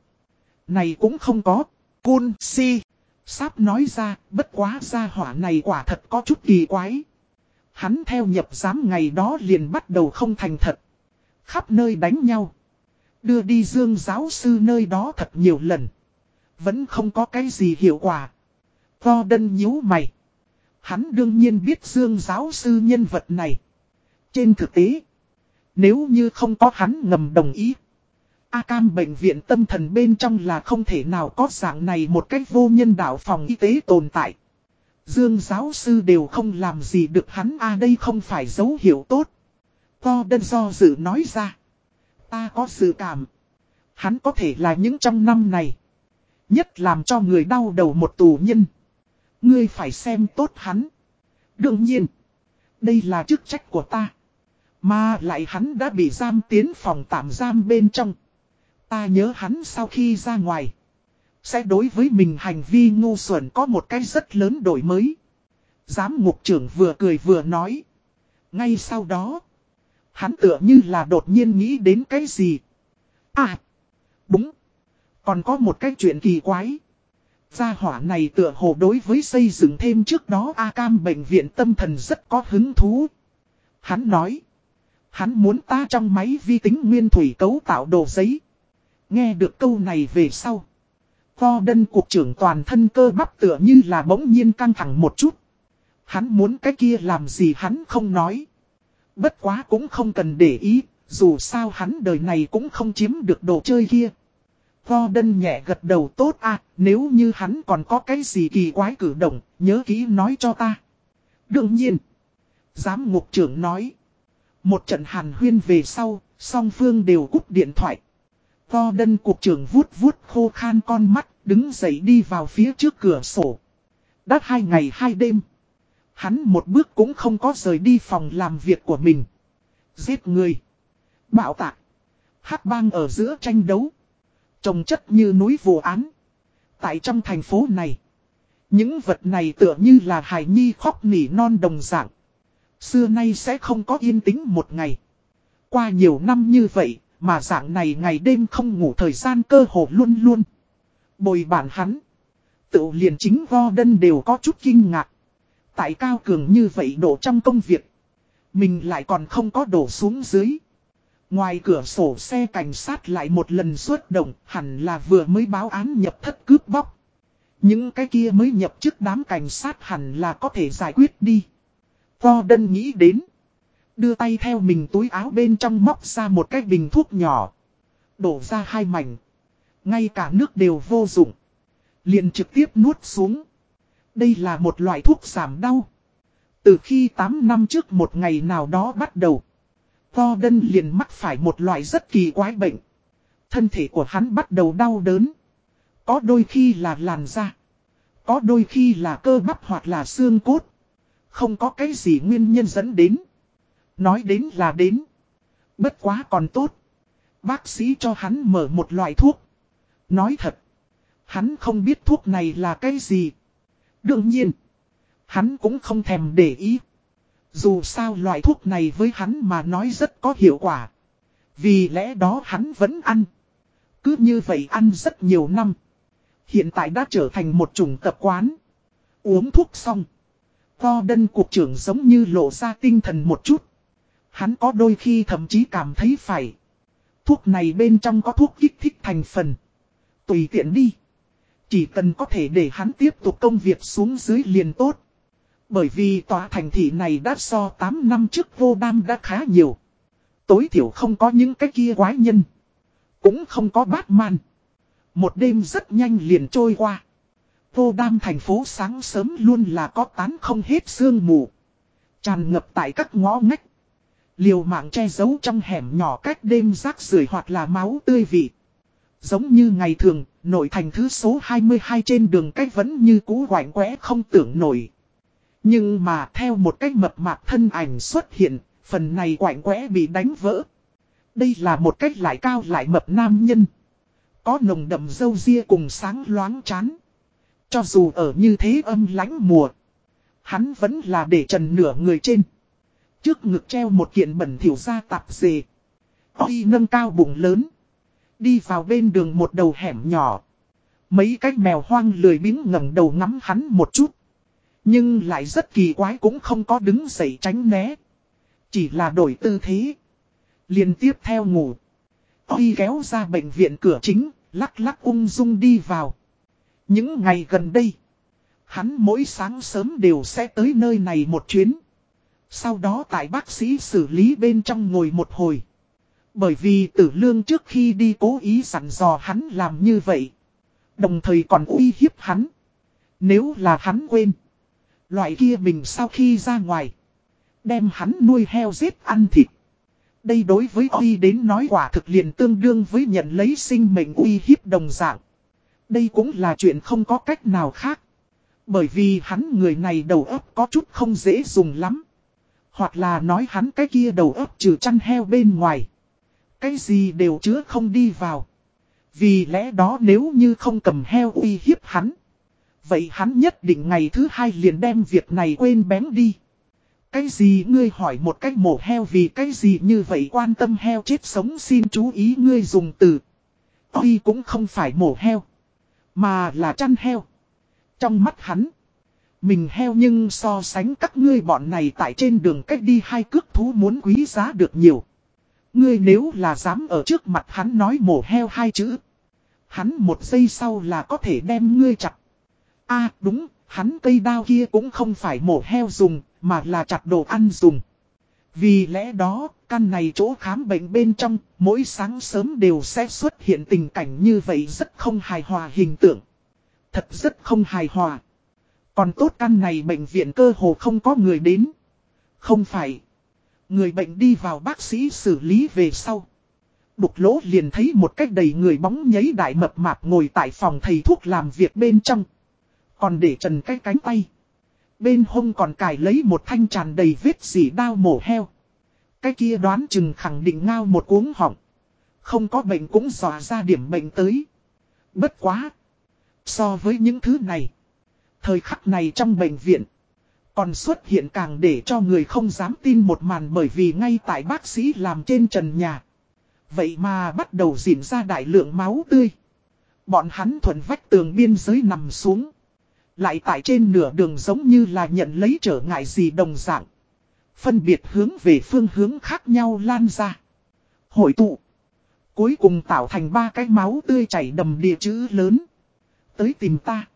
Này cũng không có. Cun si. Sáp nói ra, bất quá ra hỏa này quả thật có chút kỳ quái. Hắn theo nhập giám ngày đó liền bắt đầu không thành thật. Khắp nơi đánh nhau. Đưa đi dương giáo sư nơi đó thật nhiều lần. Vẫn không có cái gì hiệu quả. Vo đân nhíu mày. Hắn đương nhiên biết dương giáo sư nhân vật này. Trên thực tế. Nếu như không có hắn ngầm đồng ý. A cam bệnh viện tâm thần bên trong là không thể nào có dạng này một cách vô nhân đạo phòng y tế tồn tại. Dương giáo sư đều không làm gì được hắn, a, đây không phải dấu hiệu tốt. To đơn do dự nói ra. Ta có sự cảm. Hắn có thể là những trong năm này. Nhất làm cho người đau đầu một tù nhân. Ngươi phải xem tốt hắn. Đương nhiên. Đây là chức trách của ta. Mà lại hắn đã bị giam tiến phòng tạm giam bên trong. Ta nhớ hắn sau khi ra ngoài. Sẽ đối với mình hành vi ngu xuẩn có một cái rất lớn đổi mới. Giám ngục trưởng vừa cười vừa nói. Ngay sau đó. Hắn tựa như là đột nhiên nghĩ đến cái gì. À. Đúng. Còn có một cái chuyện kỳ quái. Gia hỏa này tựa hồ đối với xây dựng thêm trước đó A-cam bệnh viện tâm thần rất có hứng thú. Hắn nói. Hắn muốn ta trong máy vi tính nguyên thủy cấu tạo đồ giấy. Nghe được câu này về sau. Vo đân cục trưởng toàn thân cơ bắp tựa như là bỗng nhiên căng thẳng một chút. Hắn muốn cái kia làm gì hắn không nói. Bất quá cũng không cần để ý, dù sao hắn đời này cũng không chiếm được đồ chơi kia. Vo đân nhẹ gật đầu tốt à, nếu như hắn còn có cái gì kỳ quái cử động, nhớ kỹ nói cho ta. Đương nhiên. Giám ngục trưởng nói. Một trận hàn huyên về sau, song phương đều cúp điện thoại. Vo đân cục trưởng vuốt vuốt khô khan con mắt, đứng dậy đi vào phía trước cửa sổ. Đã hai ngày hai đêm. Hắn một bước cũng không có rời đi phòng làm việc của mình. Giết người. Bạo tạc. Hát bang ở giữa tranh đấu. Trồng chất như núi vụ án. Tại trong thành phố này. Những vật này tựa như là hài nhi khóc nỉ non đồng dạng. Xưa nay sẽ không có yên tĩnh một ngày. Qua nhiều năm như vậy, mà dạng này ngày đêm không ngủ thời gian cơ hồ luôn luôn. Bồi bản hắn. Tự liền chính Gordon đều có chút kinh ngạc. Tại cao cường như vậy đổ trong công việc. Mình lại còn không có đổ xuống dưới. Ngoài cửa sổ xe cảnh sát lại một lần xuất động, hẳn là vừa mới báo án nhập thất cướp bóc. Những cái kia mới nhập trước đám cảnh sát hẳn là có thể giải quyết đi. Gordon nghĩ đến. Đưa tay theo mình túi áo bên trong móc ra một cái bình thuốc nhỏ. Đổ ra hai mảnh. Ngay cả nước đều vô dụng. Liền trực tiếp nuốt xuống. Đây là một loại thuốc giảm đau. Từ khi 8 năm trước một ngày nào đó bắt đầu. Gordon liền mắc phải một loại rất kỳ quái bệnh. Thân thể của hắn bắt đầu đau đớn. Có đôi khi là làn da. Có đôi khi là cơ bắp hoặc là xương cốt. Không có cái gì nguyên nhân dẫn đến. Nói đến là đến. Bất quá còn tốt. Bác sĩ cho hắn mở một loại thuốc. Nói thật. Hắn không biết thuốc này là cái gì. Đương nhiên. Hắn cũng không thèm để ý. Dù sao loại thuốc này với hắn mà nói rất có hiệu quả. Vì lẽ đó hắn vẫn ăn. Cứ như vậy ăn rất nhiều năm. Hiện tại đã trở thành một chủng tập quán. Uống thuốc xong. Co đân cục trưởng giống như lộ ra tinh thần một chút. Hắn có đôi khi thậm chí cảm thấy phải. Thuốc này bên trong có thuốc kích thích thành phần. Tùy tiện đi. Chỉ cần có thể để hắn tiếp tục công việc xuống dưới liền tốt. Bởi vì tòa thành thị này đã so 8 năm trước vô đam đã khá nhiều. Tối thiểu không có những cái kia quái nhân. Cũng không có Batman. Một đêm rất nhanh liền trôi qua. Vô đam thành phố sáng sớm luôn là có tán không hết sương mù. Tràn ngập tại các ngõ ngách. Liều mạng che giấu trong hẻm nhỏ cách đêm rác rưởi hoặc là máu tươi vị. Giống như ngày thường, nội thành thứ số 22 trên đường cách vẫn như cũ quảnh quẽ không tưởng nổi. Nhưng mà theo một cách mập mạp thân ảnh xuất hiện, phần này quảnh quẽ bị đánh vỡ. Đây là một cách lại cao lại mập nam nhân. Có nồng đậm dâu ria cùng sáng loáng chán. Cho dù ở như thế âm lánh mùa, hắn vẫn là để trần nửa người trên. Trước ngực treo một kiện bẩn thiểu ra tạp dề. Oi nâng cao bụng lớn. Đi vào bên đường một đầu hẻm nhỏ. Mấy cái mèo hoang lười biếng ngẩng đầu ngắm hắn một chút. Nhưng lại rất kỳ quái cũng không có đứng dậy tránh né. Chỉ là đổi tư thế. Liên tiếp theo ngủ. Oi kéo ra bệnh viện cửa chính, lắc lắc ung dung đi vào. Những ngày gần đây, hắn mỗi sáng sớm đều sẽ tới nơi này một chuyến. Sau đó tại bác sĩ xử lý bên trong ngồi một hồi. Bởi vì tử lương trước khi đi cố ý sẵn dò hắn làm như vậy. Đồng thời còn uy hiếp hắn. Nếu là hắn quên. Loại kia mình sau khi ra ngoài. Đem hắn nuôi heo giết ăn thịt. Đây đối với Uy đến nói quả thực liền tương đương với nhận lấy sinh mệnh uy hiếp đồng dạng. Đây cũng là chuyện không có cách nào khác. Bởi vì hắn người này đầu óc có chút không dễ dùng lắm. Hoặc là nói hắn cái kia đầu óc trừ chăn heo bên ngoài. Cái gì đều chứa không đi vào. Vì lẽ đó nếu như không cầm heo uy hiếp hắn. Vậy hắn nhất định ngày thứ hai liền đem việc này quên bén đi. Cái gì ngươi hỏi một cách mổ heo vì cái gì như vậy quan tâm heo chết sống xin chú ý ngươi dùng từ. Tuy cũng không phải mổ heo. Mà là chăn heo. Trong mắt hắn. Mình heo nhưng so sánh các ngươi bọn này tại trên đường cách đi hai cước thú muốn quý giá được nhiều. Ngươi nếu là dám ở trước mặt hắn nói mổ heo hai chữ. Hắn một giây sau là có thể đem ngươi chặt. a đúng, hắn cây đao kia cũng không phải mổ heo dùng, mà là chặt đồ ăn dùng. Vì lẽ đó, căn này chỗ khám bệnh bên trong, mỗi sáng sớm đều sẽ xuất hiện tình cảnh như vậy rất không hài hòa hình tượng. Thật rất không hài hòa. Còn tốt căn này bệnh viện cơ hồ không có người đến. Không phải. Người bệnh đi vào bác sĩ xử lý về sau. Đục lỗ liền thấy một cách đầy người bóng nháy đại mập mạp ngồi tại phòng thầy thuốc làm việc bên trong. Còn để trần cái cánh tay. Bên hông còn cài lấy một thanh tràn đầy vết dỉ đao mổ heo. Cái kia đoán chừng khẳng định ngao một cuống họng. Không có bệnh cũng dò ra điểm bệnh tới. Bất quá. So với những thứ này. Thời khắc này trong bệnh viện. Còn xuất hiện càng để cho người không dám tin một màn bởi vì ngay tại bác sĩ làm trên trần nhà. Vậy mà bắt đầu dìm ra đại lượng máu tươi. Bọn hắn thuận vách tường biên giới nằm xuống. Lại tại trên nửa đường giống như là nhận lấy trở ngại gì đồng dạng. Phân biệt hướng về phương hướng khác nhau lan ra. Hội tụ. Cuối cùng tạo thành ba cái máu tươi chảy đầm địa chữ lớn. Tới tìm ta.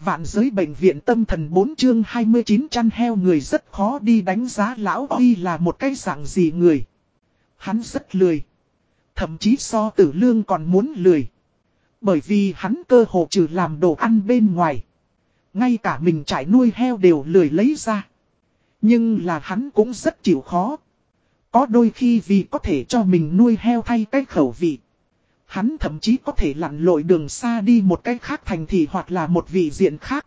Vạn giới bệnh viện tâm thần 4 chương 29 chăn heo người rất khó đi đánh giá lão Huy là một cái dạng gì người. Hắn rất lười. Thậm chí so tử lương còn muốn lười. Bởi vì hắn cơ hồ trừ làm đồ ăn bên ngoài. Ngay cả mình trải nuôi heo đều lười lấy ra. Nhưng là hắn cũng rất chịu khó. Có đôi khi vì có thể cho mình nuôi heo thay cái khẩu vị. Hắn thậm chí có thể lặn lội đường xa đi một cách khác thành thị hoặc là một vị diện khác.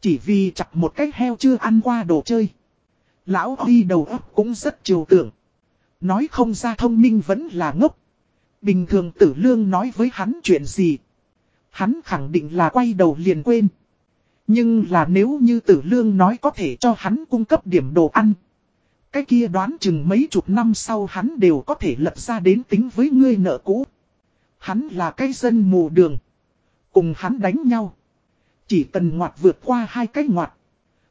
Chỉ vì chặt một cái heo chưa ăn qua đồ chơi. Lão đi đầu óc cũng rất chiều tưởng, Nói không ra thông minh vẫn là ngốc. Bình thường tử lương nói với hắn chuyện gì. Hắn khẳng định là quay đầu liền quên. Nhưng là nếu như tử lương nói có thể cho hắn cung cấp điểm đồ ăn. Cái kia đoán chừng mấy chục năm sau hắn đều có thể lật ra đến tính với ngươi nợ cũ. Hắn là cái dân mù đường. Cùng hắn đánh nhau. Chỉ cần ngoặt vượt qua hai cái ngoặt.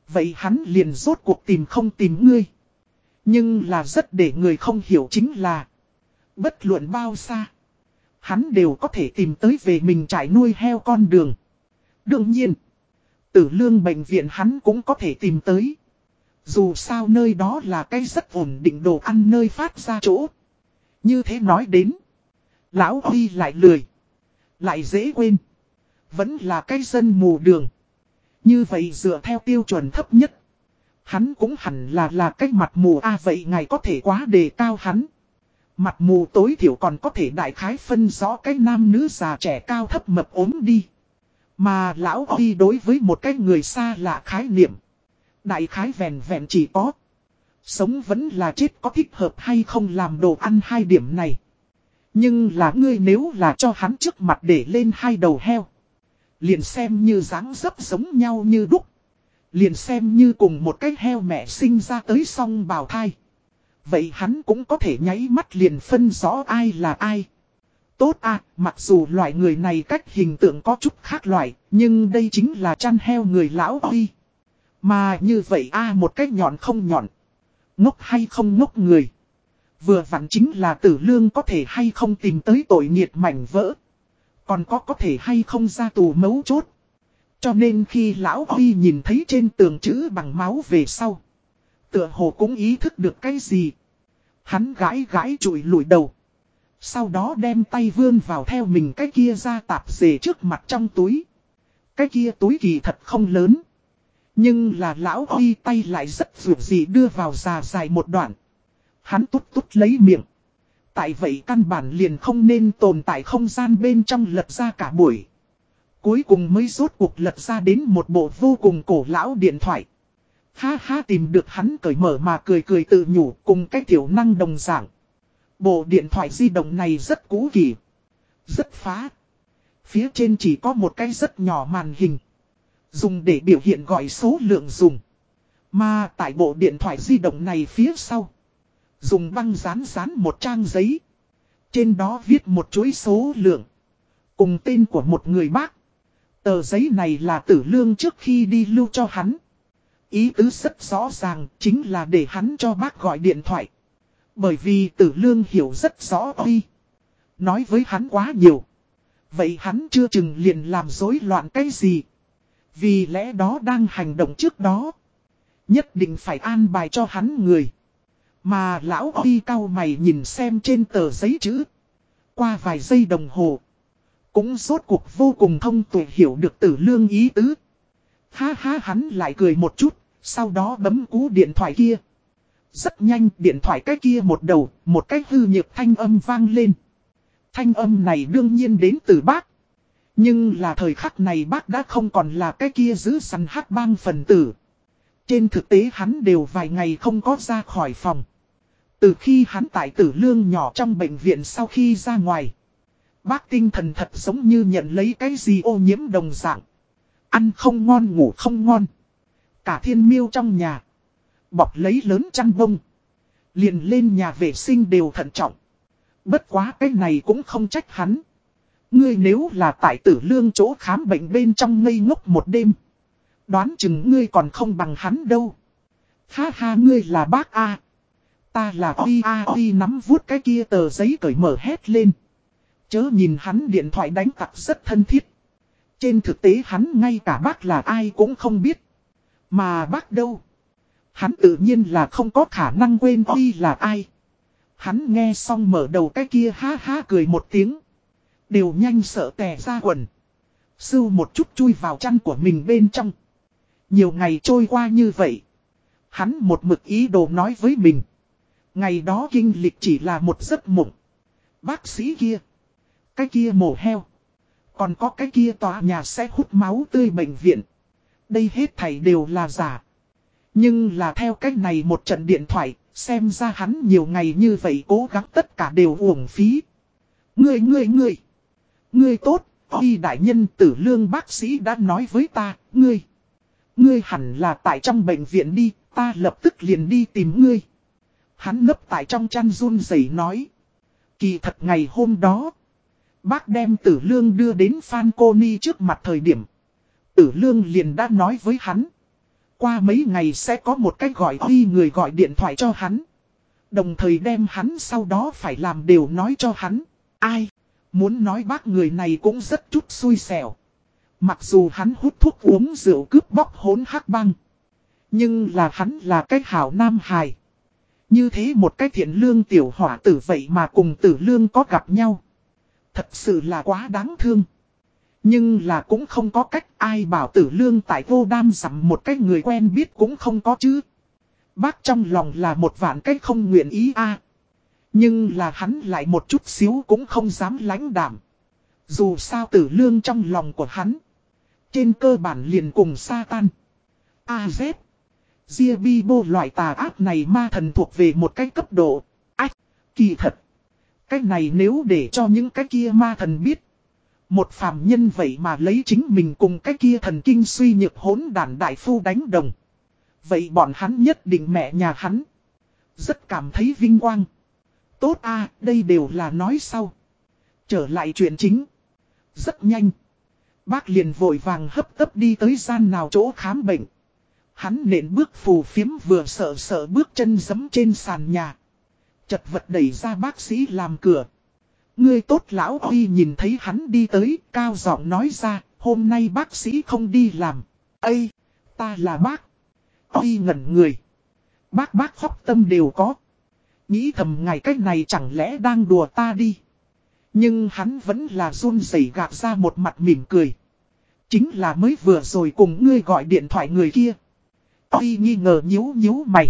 Vậy hắn liền rốt cuộc tìm không tìm ngươi. Nhưng là rất để người không hiểu chính là. Bất luận bao xa. Hắn đều có thể tìm tới về mình trải nuôi heo con đường. Đương nhiên. Tử lương bệnh viện hắn cũng có thể tìm tới. Dù sao nơi đó là cái rất ổn định đồ ăn nơi phát ra chỗ. Như thế nói đến. Lão Huy lại lười. Lại dễ quên. Vẫn là cái dân mù đường. Như vậy dựa theo tiêu chuẩn thấp nhất. Hắn cũng hẳn là là cái mặt mù a à, vậy ngài có thể quá đề cao hắn. Mặt mù tối thiểu còn có thể đại khái phân rõ cái nam nữ già trẻ cao thấp mập ốm đi. Mà lão Huy đối với một cái người xa lạ khái niệm. Đại khái vẹn vẹn chỉ có. Sống vẫn là chết có thích hợp hay không làm đồ ăn hai điểm này. Nhưng là ngươi nếu là cho hắn trước mặt để lên hai đầu heo. Liền xem như dáng dấp giống nhau như đúc. Liền xem như cùng một cái heo mẹ sinh ra tới song bào thai. Vậy hắn cũng có thể nháy mắt liền phân rõ ai là ai. Tốt à, mặc dù loại người này cách hình tượng có chút khác loại, nhưng đây chính là chăn heo người lão oi. Mà như vậy a một cách nhọn không nhọn. Ngốc hay không ngốc người. Vừa vặn chính là tử lương có thể hay không tìm tới tội nghiệt mảnh vỡ. Còn có có thể hay không ra tù mấu chốt. Cho nên khi lão oi nhìn thấy trên tường chữ bằng máu về sau. Tựa hồ cũng ý thức được cái gì. Hắn gãi gãi trụi lùi đầu. Sau đó đem tay vươn vào theo mình cái kia ra tạp dề trước mặt trong túi. Cái kia túi kỳ thật không lớn. Nhưng là lão oi tay lại rất vượt gì đưa vào già dài một đoạn. Hắn tút tút lấy miệng. Tại vậy căn bản liền không nên tồn tại không gian bên trong lật ra cả buổi. Cuối cùng mới rốt cuộc lật ra đến một bộ vô cùng cổ lão điện thoại. Ha ha tìm được hắn cởi mở mà cười cười tự nhủ cùng cái tiểu năng đồng dạng. Bộ điện thoại di động này rất cũ kỳ. Rất phá. Phía trên chỉ có một cái rất nhỏ màn hình. Dùng để biểu hiện gọi số lượng dùng. Mà tại bộ điện thoại di động này phía sau. Dùng băng dán dán một trang giấy. Trên đó viết một chuỗi số lượng. Cùng tên của một người bác. Tờ giấy này là tử lương trước khi đi lưu cho hắn. Ý tứ rất rõ ràng chính là để hắn cho bác gọi điện thoại. Bởi vì tử lương hiểu rất rõ đi. Nói với hắn quá nhiều. Vậy hắn chưa chừng liền làm rối loạn cái gì. Vì lẽ đó đang hành động trước đó. Nhất định phải an bài cho hắn người. Mà lão đi cao mày nhìn xem trên tờ giấy chữ. Qua vài giây đồng hồ. Cũng rốt cuộc vô cùng thông tuệ hiểu được tử lương ý tứ. Ha ha hắn lại cười một chút, sau đó bấm cú điện thoại kia. Rất nhanh điện thoại cái kia một đầu, một cái hư nhược thanh âm vang lên. Thanh âm này đương nhiên đến từ bác. Nhưng là thời khắc này bác đã không còn là cái kia giữ săn hát bang phần tử. Trên thực tế hắn đều vài ngày không có ra khỏi phòng. Từ khi hắn tại tử lương nhỏ trong bệnh viện sau khi ra ngoài. Bác tinh thần thật giống như nhận lấy cái gì ô nhiễm đồng dạng. Ăn không ngon ngủ không ngon. Cả thiên miêu trong nhà. Bọc lấy lớn chăn bông. Liền lên nhà vệ sinh đều thận trọng. Bất quá cái này cũng không trách hắn. Ngươi nếu là tại tử lương chỗ khám bệnh bên trong ngây ngốc một đêm. Đoán chừng ngươi còn không bằng hắn đâu. Ha ha, ngươi là bác A. Ta là Huy A Huy nắm vuốt cái kia tờ giấy cởi mở hét lên. Chớ nhìn hắn điện thoại đánh tặc rất thân thiết. Trên thực tế hắn ngay cả bác là ai cũng không biết. Mà bác đâu? Hắn tự nhiên là không có khả năng quên Huy là ai. Hắn nghe xong mở đầu cái kia ha ha cười một tiếng. Đều nhanh sợ tè ra quần. Sưu một chút chui vào chăn của mình bên trong. Nhiều ngày trôi qua như vậy. Hắn một mực ý đồ nói với mình. Ngày đó kinh lịch chỉ là một giấc mộng. Bác sĩ kia. Cái kia mổ heo. Còn có cái kia tòa nhà sẽ hút máu tươi bệnh viện. Đây hết thảy đều là giả. Nhưng là theo cách này một trận điện thoại, xem ra hắn nhiều ngày như vậy cố gắng tất cả đều uổng phí. Ngươi ngươi ngươi. Ngươi tốt, y đại nhân tử lương bác sĩ đã nói với ta, ngươi. Ngươi hẳn là tại trong bệnh viện đi, ta lập tức liền đi tìm ngươi. Hắn nấp tại trong chăn run rẩy nói. Kỳ thật ngày hôm đó, bác đem tử lương đưa đến Phan Cô Ni trước mặt thời điểm. Tử lương liền đã nói với hắn. Qua mấy ngày sẽ có một cách gọi đi người gọi điện thoại cho hắn. Đồng thời đem hắn sau đó phải làm đều nói cho hắn. Ai? Muốn nói bác người này cũng rất chút xui xẻo. Mặc dù hắn hút thuốc uống rượu cướp bóc hốn hắc băng. Nhưng là hắn là cái hảo nam hài. Như thế một cái thiện lương tiểu hỏa tử vậy mà cùng tử lương có gặp nhau. Thật sự là quá đáng thương. Nhưng là cũng không có cách ai bảo tử lương tại vô đam giảm một cái người quen biết cũng không có chứ. Bác trong lòng là một vạn cách không nguyện ý a Nhưng là hắn lại một chút xíu cũng không dám lãnh đảm. Dù sao tử lương trong lòng của hắn. Trên cơ bản liền cùng Satan. AZ. Diabibo loại tà ác này ma thần thuộc về một cái cấp độ. Ách, kỳ thật. Cái này nếu để cho những cái kia ma thần biết. Một phàm nhân vậy mà lấy chính mình cùng cái kia thần kinh suy nhược hỗn đàn đại phu đánh đồng. Vậy bọn hắn nhất định mẹ nhà hắn. Rất cảm thấy vinh quang. Tốt a, đây đều là nói sau. Trở lại chuyện chính. Rất nhanh. Bác liền vội vàng hấp tấp đi tới gian nào chỗ khám bệnh. Hắn nện bước phù phiếm vừa sợ sợ bước chân giấm trên sàn nhà. Chật vật đẩy ra bác sĩ làm cửa. Ngươi tốt lão Huy nhìn thấy hắn đi tới, cao giọng nói ra, hôm nay bác sĩ không đi làm. Ây, ta là bác. Huy ngẩn người. Bác bác khóc tâm đều có. Nghĩ thầm ngày cách này chẳng lẽ đang đùa ta đi. Nhưng hắn vẫn là run rẩy gạt ra một mặt mỉm cười. Chính là mới vừa rồi cùng ngươi gọi điện thoại người kia. Huy nghi ngờ nhíu nhíu mày.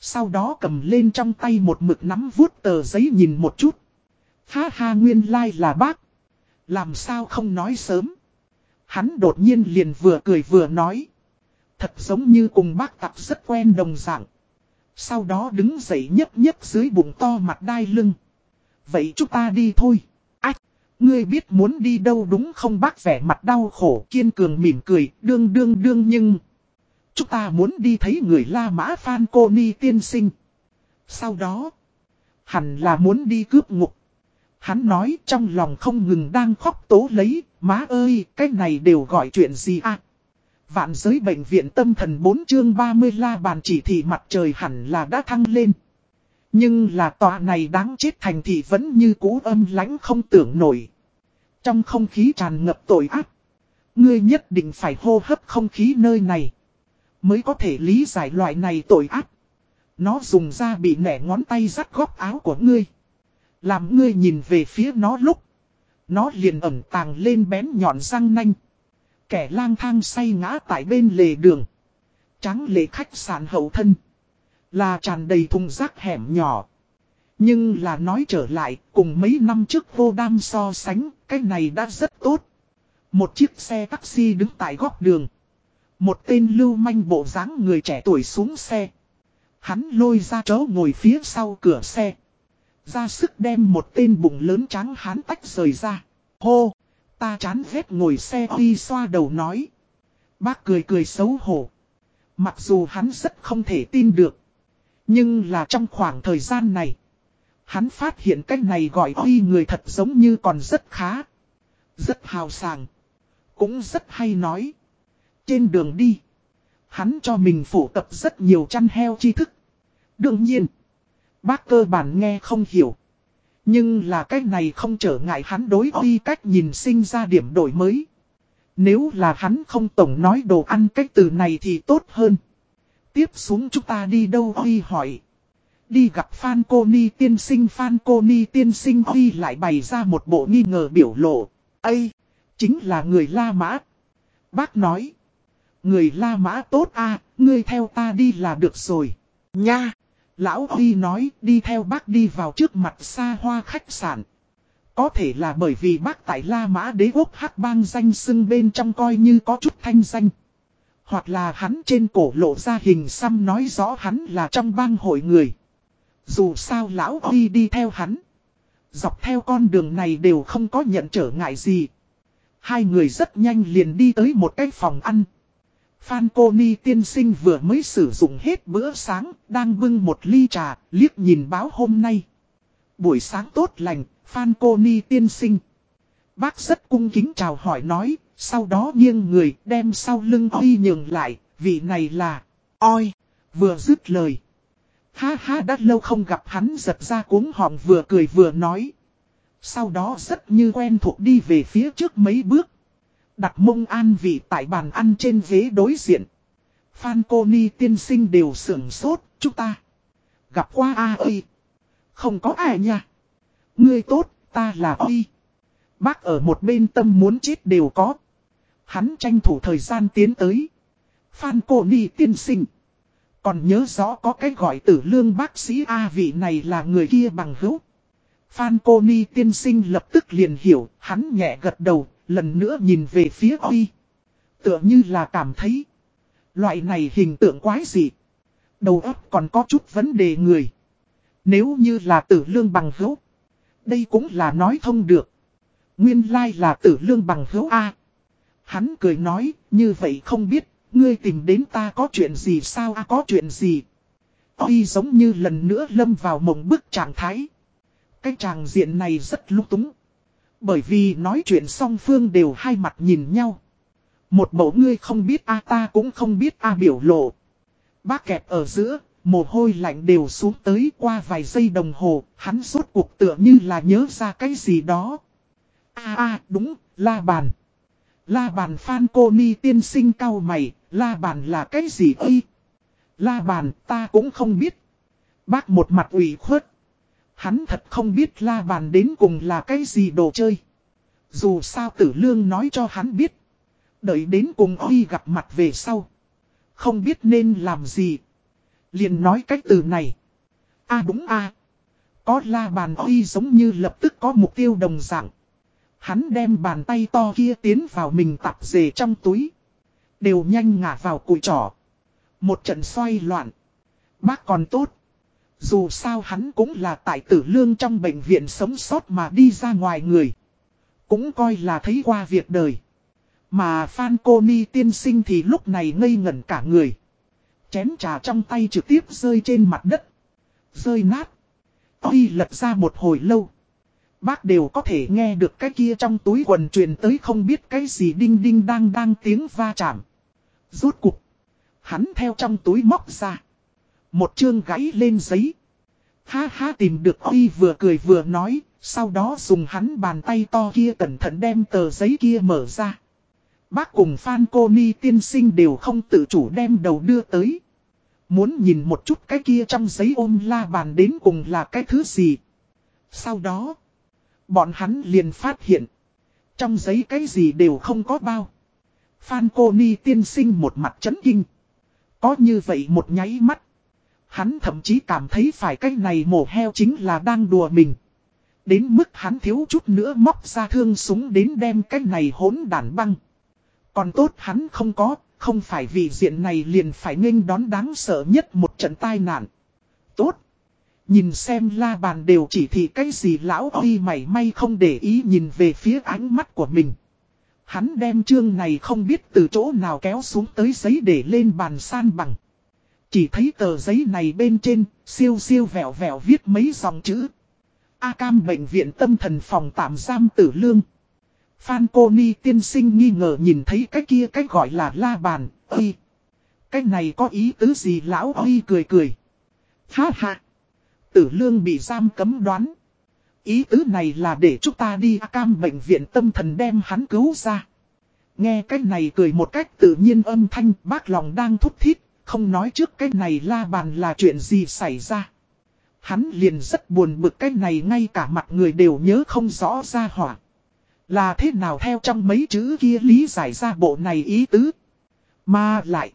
Sau đó cầm lên trong tay một mực nắm vuốt tờ giấy nhìn một chút. Ha ha nguyên lai like là bác. Làm sao không nói sớm. Hắn đột nhiên liền vừa cười vừa nói. Thật giống như cùng bác tặc rất quen đồng dạng. Sau đó đứng dậy nhấp nhấp dưới bụng to mặt đai lưng. Vậy chúng ta đi thôi. Ách, ngươi biết muốn đi đâu đúng không bác vẻ mặt đau khổ kiên cường mỉm cười, đương đương đương nhưng... Chúng ta muốn đi thấy người La Mã Phan Cô Ni tiên sinh. Sau đó, hẳn là muốn đi cướp ngục. Hắn nói trong lòng không ngừng đang khóc tố lấy, má ơi, cái này đều gọi chuyện gì à? Vạn giới bệnh viện tâm thần 4 chương 30 la bàn chỉ thị mặt trời hẳn là đã thăng lên. Nhưng là tòa này đáng chết thành thị vẫn như cũ âm lãnh không tưởng nổi. Trong không khí tràn ngập tội ác. Ngươi nhất định phải hô hấp không khí nơi này. Mới có thể lý giải loại này tội ác. Nó dùng ra bị nẻ ngón tay rắt góc áo của ngươi. Làm ngươi nhìn về phía nó lúc. Nó liền ẩn tàng lên bén nhọn răng nanh. Kẻ lang thang say ngã tại bên lề đường. Trắng lệ khách sạn hậu thân. Là tràn đầy thùng rác hẻm nhỏ. Nhưng là nói trở lại, cùng mấy năm trước vô đam so sánh, cái này đã rất tốt. Một chiếc xe taxi đứng tại góc đường. Một tên lưu manh bộ dáng người trẻ tuổi xuống xe. Hắn lôi ra chỗ ngồi phía sau cửa xe. Ra sức đem một tên bụng lớn trắng hắn tách rời ra. Hô! Ta chán ghét ngồi xe đi xoa đầu nói. Bác cười cười xấu hổ. Mặc dù hắn rất không thể tin được. Nhưng là trong khoảng thời gian này. Hắn phát hiện cách này gọi huy người thật giống như còn rất khá. Rất hào sàng. Cũng rất hay nói. Trên đường đi. Hắn cho mình phổ tập rất nhiều chăn heo tri thức. Đương nhiên. Bác cơ bản nghe không hiểu. Nhưng là cách này không trở ngại hắn đối đi cách nhìn sinh ra điểm đổi mới. Nếu là hắn không tổng nói đồ ăn cách từ này thì tốt hơn. Tiếp xuống chúng ta đi đâu Huy hỏi. Đi gặp Phan Cô Ni tiên sinh, Phan Cô Ni tiên sinh Huy lại bày ra một bộ nghi ngờ biểu lộ. Ây! Chính là người La Mã. Bác nói. Người La Mã tốt a, ngươi theo ta đi là được rồi. Nha! Lão Huy nói, đi theo bác đi vào trước mặt xa hoa khách sạn. Có thể là bởi vì bác tại La Mã đế quốc hắc bang danh xưng bên trong coi như có chút thanh danh. Hoặc là hắn trên cổ lộ ra hình xăm nói rõ hắn là trong bang hội người. Dù sao lão Huy đi theo hắn. Dọc theo con đường này đều không có nhận trở ngại gì. Hai người rất nhanh liền đi tới một cái phòng ăn. Phan Cô Ni tiên sinh vừa mới sử dụng hết bữa sáng, đang bưng một ly trà, liếc nhìn báo hôm nay. Buổi sáng tốt lành, Phan Cô Ni tiên sinh. Bác rất cung kính chào hỏi nói, sau đó nghiêng người đem sau lưng oi nhường lại, vị này là, oi, vừa dứt lời. Ha ha đã lâu không gặp hắn giật ra cuống họng vừa cười vừa nói. Sau đó rất như quen thuộc đi về phía trước mấy bước. Đặt mông an vị tại bàn ăn trên ghế đối diện. Phan cô ni tiên sinh đều sưởng sốt, chúng ta. Gặp qua A ơi. Không có ai nha. Ngươi tốt, ta là Huy. Bác ở một bên tâm muốn chết đều có. Hắn tranh thủ thời gian tiến tới. Phan cô ni tiên sinh. Còn nhớ rõ có cái gọi tử lương bác sĩ A vị này là người kia bằng hữu. Phan cô ni tiên sinh lập tức liền hiểu, hắn nhẹ gật đầu, lần nữa nhìn về phía Huy. Tựa như là cảm thấy. Loại này hình tượng quái gì. Đầu óc còn có chút vấn đề người. Nếu như là tử lương bằng hữu. Đây cũng là nói thông được. Nguyên lai là tử lương bằng hữu A. Hắn cười nói, như vậy không biết, ngươi tìm đến ta có chuyện gì sao A có chuyện gì. Huy giống như lần nữa lâm vào mộng bức trạng thái. Cái tràng diện này rất lúc túng. Bởi vì nói chuyện song phương đều hai mặt nhìn nhau. Một mẫu ngươi không biết a ta cũng không biết a biểu lộ. Bác kẹp ở giữa, mồ hôi lạnh đều xuống tới qua vài giây đồng hồ, hắn suốt cuộc tựa như là nhớ ra cái gì đó. a a đúng, la bàn. La bàn phan cô ni tiên sinh cao mày, la bàn là cái gì ơi? La bàn ta cũng không biết. Bác một mặt ủy khuất. Hắn thật không biết la bàn đến cùng là cái gì đồ chơi. Dù sao tử lương nói cho hắn biết. Đợi đến cùng Huy gặp mặt về sau. Không biết nên làm gì. Liền nói cách từ này. a đúng a Có la bàn Huy giống như lập tức có mục tiêu đồng dạng. Hắn đem bàn tay to kia tiến vào mình tạp dề trong túi. Đều nhanh ngả vào cùi trỏ. Một trận xoay loạn. Bác còn tốt. Dù sao hắn cũng là tại tử lương trong bệnh viện sống sót mà đi ra ngoài người. Cũng coi là thấy qua việc đời. Mà Phan Cô Ni tiên sinh thì lúc này ngây ngẩn cả người. Chén trà trong tay trực tiếp rơi trên mặt đất. Rơi nát. Tuy lật ra một hồi lâu. Bác đều có thể nghe được cái kia trong túi quần truyền tới không biết cái gì đinh đinh đang đang tiếng va chạm. Rốt cục. Hắn theo trong túi móc ra. Một chương gãy lên giấy. Ha ha tìm được Huy vừa cười vừa nói, sau đó dùng hắn bàn tay to kia cẩn thận đem tờ giấy kia mở ra. Bác cùng Phan Cô Ni tiên sinh đều không tự chủ đem đầu đưa tới. Muốn nhìn một chút cái kia trong giấy ôm la bàn đến cùng là cái thứ gì. Sau đó, bọn hắn liền phát hiện. Trong giấy cái gì đều không có bao. Phan Cô Ni tiên sinh một mặt chấn kinh. Có như vậy một nháy mắt. Hắn thậm chí cảm thấy phải cái này mổ heo chính là đang đùa mình. Đến mức hắn thiếu chút nữa móc ra thương súng đến đem cái này hỗn đản băng. Còn tốt hắn không có, không phải vì diện này liền phải nghênh đón đáng sợ nhất một trận tai nạn. Tốt. Nhìn xem la bàn đều chỉ thị cái gì lão đi mày may không để ý nhìn về phía ánh mắt của mình. Hắn đem chương này không biết từ chỗ nào kéo xuống tới giấy để lên bàn san bằng. Chỉ thấy tờ giấy này bên trên, siêu siêu vẹo vẹo viết mấy dòng chữ. A Cam bệnh viện tâm thần phòng tạm giam tử lương. Phan cô ni tiên sinh nghi ngờ nhìn thấy cái kia cái gọi là la bàn, ơi. Cái này có ý tứ gì lão ơi cười cười. Ha ha. Tử lương bị giam cấm đoán. Ý tứ này là để chúng ta đi A Cam bệnh viện tâm thần đem hắn cứu ra. Nghe cái này cười một cách tự nhiên âm thanh bác lòng đang thúc thiết, không nói trước cái này la bàn là chuyện gì xảy ra. Hắn liền rất buồn bực cái này ngay cả mặt người đều nhớ không rõ ra hỏa. Là thế nào theo trong mấy chữ kia lý giải ra bộ này ý tứ. Mà lại.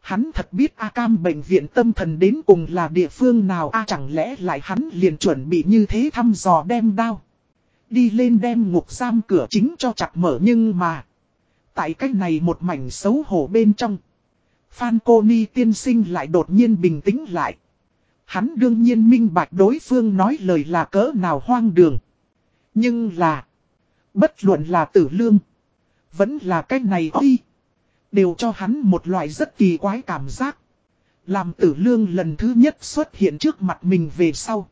Hắn thật biết A Cam bệnh viện tâm thần đến cùng là địa phương nào A chẳng lẽ lại hắn liền chuẩn bị như thế thăm dò đem đao. Đi lên đem ngục giam cửa chính cho chặt mở nhưng mà. Tại cách này một mảnh xấu hổ bên trong. Phan cô ni tiên sinh lại đột nhiên bình tĩnh lại. Hắn đương nhiên minh bạch đối phương nói lời là cỡ nào hoang đường. Nhưng là. Bất luận là tử lương. Vẫn là cách này đi. Đều cho hắn một loại rất kỳ quái cảm giác. Làm tử lương lần thứ nhất xuất hiện trước mặt mình về sau.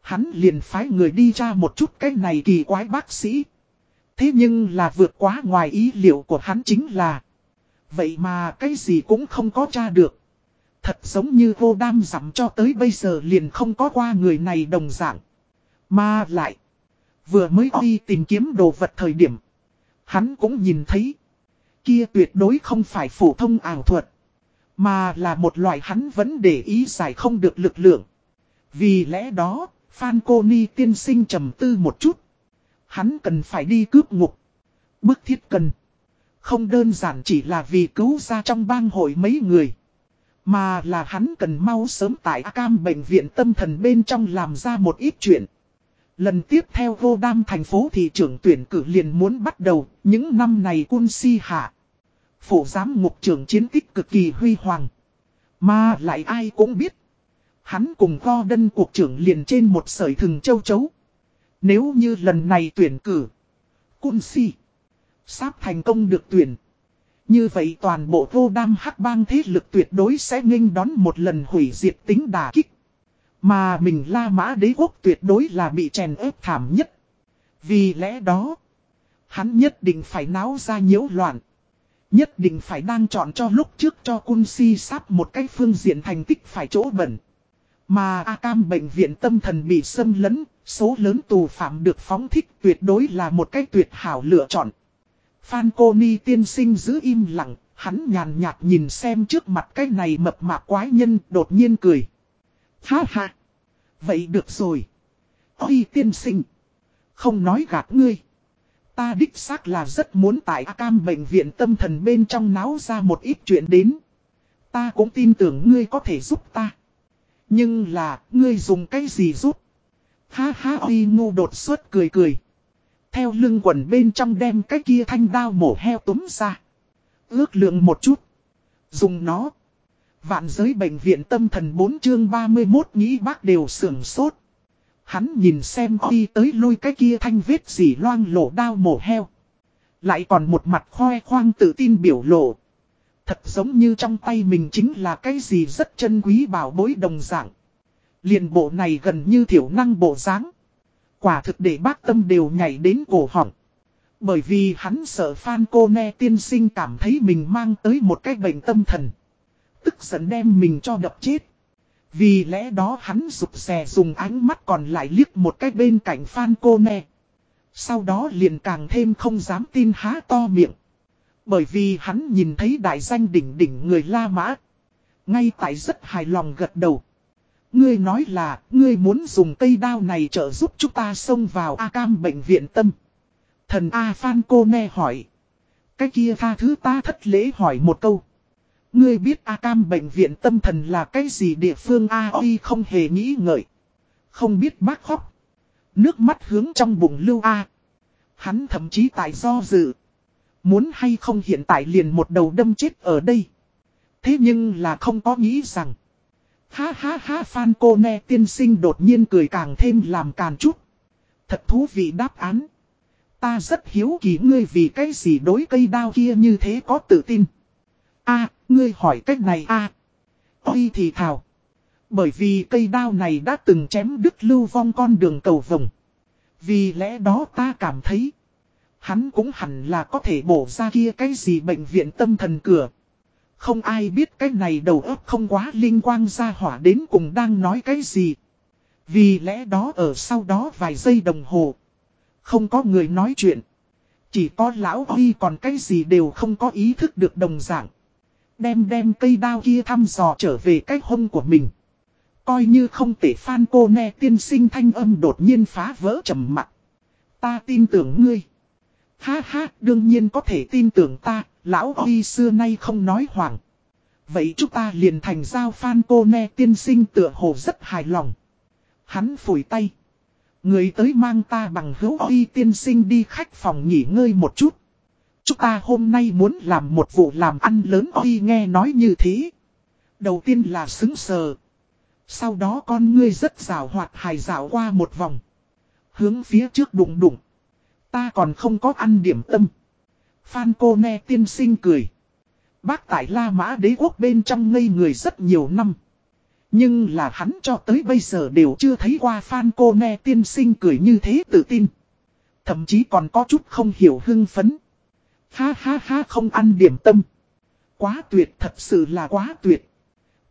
Hắn liền phái người đi ra một chút cái này kỳ quái bác sĩ. Thế nhưng là vượt quá ngoài ý liệu của hắn chính là. Vậy mà cái gì cũng không có tra được. Thật giống như vô đam dặm cho tới bây giờ liền không có qua người này đồng dạng. Mà lại. Vừa mới đi tìm kiếm đồ vật thời điểm. Hắn cũng nhìn thấy. Kia tuyệt đối không phải phổ thông ảo thuật. Mà là một loại hắn vẫn để ý giải không được lực lượng. Vì lẽ đó, Phan Cô Ni tiên sinh trầm tư một chút. Hắn cần phải đi cướp ngục. Bức thiết cần. Không đơn giản chỉ là vì cứu ra trong bang hội mấy người. Mà là hắn cần mau sớm tại cam bệnh viện tâm thần bên trong làm ra một ít chuyện. Lần tiếp theo vô đam thành phố thị trưởng tuyển cử liền muốn bắt đầu, những năm này quân si hạ. phổ giám ngục trưởng chiến tích cực kỳ huy hoàng. Mà lại ai cũng biết. Hắn cùng co đân cuộc trưởng liền trên một sợi thừng châu chấu. Nếu như lần này tuyển cử. Quân si. Sáp thành công được tuyển. Như vậy toàn bộ vô đam hắc bang thế lực tuyệt đối sẽ nghênh đón một lần hủy diệt tính đà kích. Mà mình La Mã đế quốc tuyệt đối là bị chèn ép thảm nhất. Vì lẽ đó, hắn nhất định phải náo ra nhiễu loạn. Nhất định phải đang chọn cho lúc trước cho quân si sắp một cái phương diện thành tích phải chỗ bẩn. Mà A Cam bệnh viện tâm thần bị xâm lấn, số lớn tù phạm được phóng thích tuyệt đối là một cái tuyệt hảo lựa chọn. Phan cô ni tiên sinh giữ im lặng, hắn nhàn nhạt nhìn xem trước mặt cái này mập mạp quái nhân đột nhiên cười. Ha ha! Vậy được rồi. Ôi tiên sinh! Không nói gạt ngươi. Ta đích xác là rất muốn tại Cam bệnh viện tâm thần bên trong náo ra một ít chuyện đến. Ta cũng tin tưởng ngươi có thể giúp ta. Nhưng là, ngươi dùng cái gì giúp? Ha ha ôi ngu đột xuất cười cười. Theo lưng quần bên trong đem cái kia thanh đao mổ heo túm ra. Ước lượng một chút. Dùng nó. Vạn giới bệnh viện tâm thần 4 chương 31 nghĩ bác đều sưởng sốt. Hắn nhìn xem đi tới lôi cái kia thanh vết gì loang lổ đao mổ heo. Lại còn một mặt khoe khoang tự tin biểu lộ. Thật giống như trong tay mình chính là cái gì rất chân quý bảo bối đồng dạng. Liền bộ này gần như thiểu năng bộ dáng Quả thực để bác tâm đều nhảy đến cổ họng. Bởi vì hắn sợ Phan cô ne tiên sinh cảm thấy mình mang tới một cái bệnh tâm thần. Tức giận đem mình cho đập chết. Vì lẽ đó hắn rụt rè dùng ánh mắt còn lại liếc một cái bên cạnh Phan cô ne. Sau đó liền càng thêm không dám tin há to miệng. Bởi vì hắn nhìn thấy đại danh đỉnh đỉnh người La Mã. Ngay tại rất hài lòng gật đầu. Ngươi nói là, ngươi muốn dùng cây đao này trợ giúp chúng ta xông vào A Cam bệnh viện tâm. Thần A Phan Cô Ne hỏi. Cái kia tha thứ ta thất lễ hỏi một câu. Ngươi biết A Cam bệnh viện tâm thần là cái gì địa phương A Oi không hề nghĩ ngợi. Không biết bác khóc. Nước mắt hướng trong bụng lưu A. Hắn thậm chí tại do dự. Muốn hay không hiện tại liền một đầu đâm chết ở đây. Thế nhưng là không có nghĩ rằng. Ha ha ha Phan cô nè, tiên sinh đột nhiên cười càng thêm làm càng chút. Thật thú vị đáp án. Ta rất hiếu kỳ ngươi vì cái gì đối cây đao kia như thế có tự tin. a ngươi hỏi cách này a à. Ôi thì thảo. Bởi vì cây đao này đã từng chém đứt lưu vong con đường cầu vồng. Vì lẽ đó ta cảm thấy. Hắn cũng hẳn là có thể bổ ra kia cái gì bệnh viện tâm thần cửa. Không ai biết cái này đầu óc không quá linh quang ra hỏa đến cùng đang nói cái gì. Vì lẽ đó ở sau đó vài giây đồng hồ. Không có người nói chuyện. Chỉ có lão Huy còn cái gì đều không có ý thức được đồng dạng. Đem đem cây đao kia thăm dò trở về cái hông của mình. Coi như không thể phan cô nè tiên sinh thanh âm đột nhiên phá vỡ trầm mặt. Ta tin tưởng ngươi. Ha ha, đương nhiên có thể tin tưởng ta, lão Huy xưa nay không nói hoảng. Vậy chúng ta liền thành giao phan cô nè, tiên sinh tựa hồ rất hài lòng. Hắn phủi tay. Người tới mang ta bằng hữu Huy tiên sinh đi khách phòng nghỉ ngơi một chút. Chúng ta hôm nay muốn làm một vụ làm ăn lớn Huy nghe nói như thế. Đầu tiên là xứng sờ. Sau đó con ngươi rất rào hoạt hài rào qua một vòng. Hướng phía trước đụng đụng. Ta còn không có ăn điểm tâm. Phan cô nè tiên sinh cười. Bác tại La Mã đế quốc bên trong ngây người rất nhiều năm. Nhưng là hắn cho tới bây giờ đều chưa thấy qua Phan cô nè tiên sinh cười như thế tự tin. Thậm chí còn có chút không hiểu hưng phấn. Ha ha ha không ăn điểm tâm. Quá tuyệt, thật sự là quá tuyệt.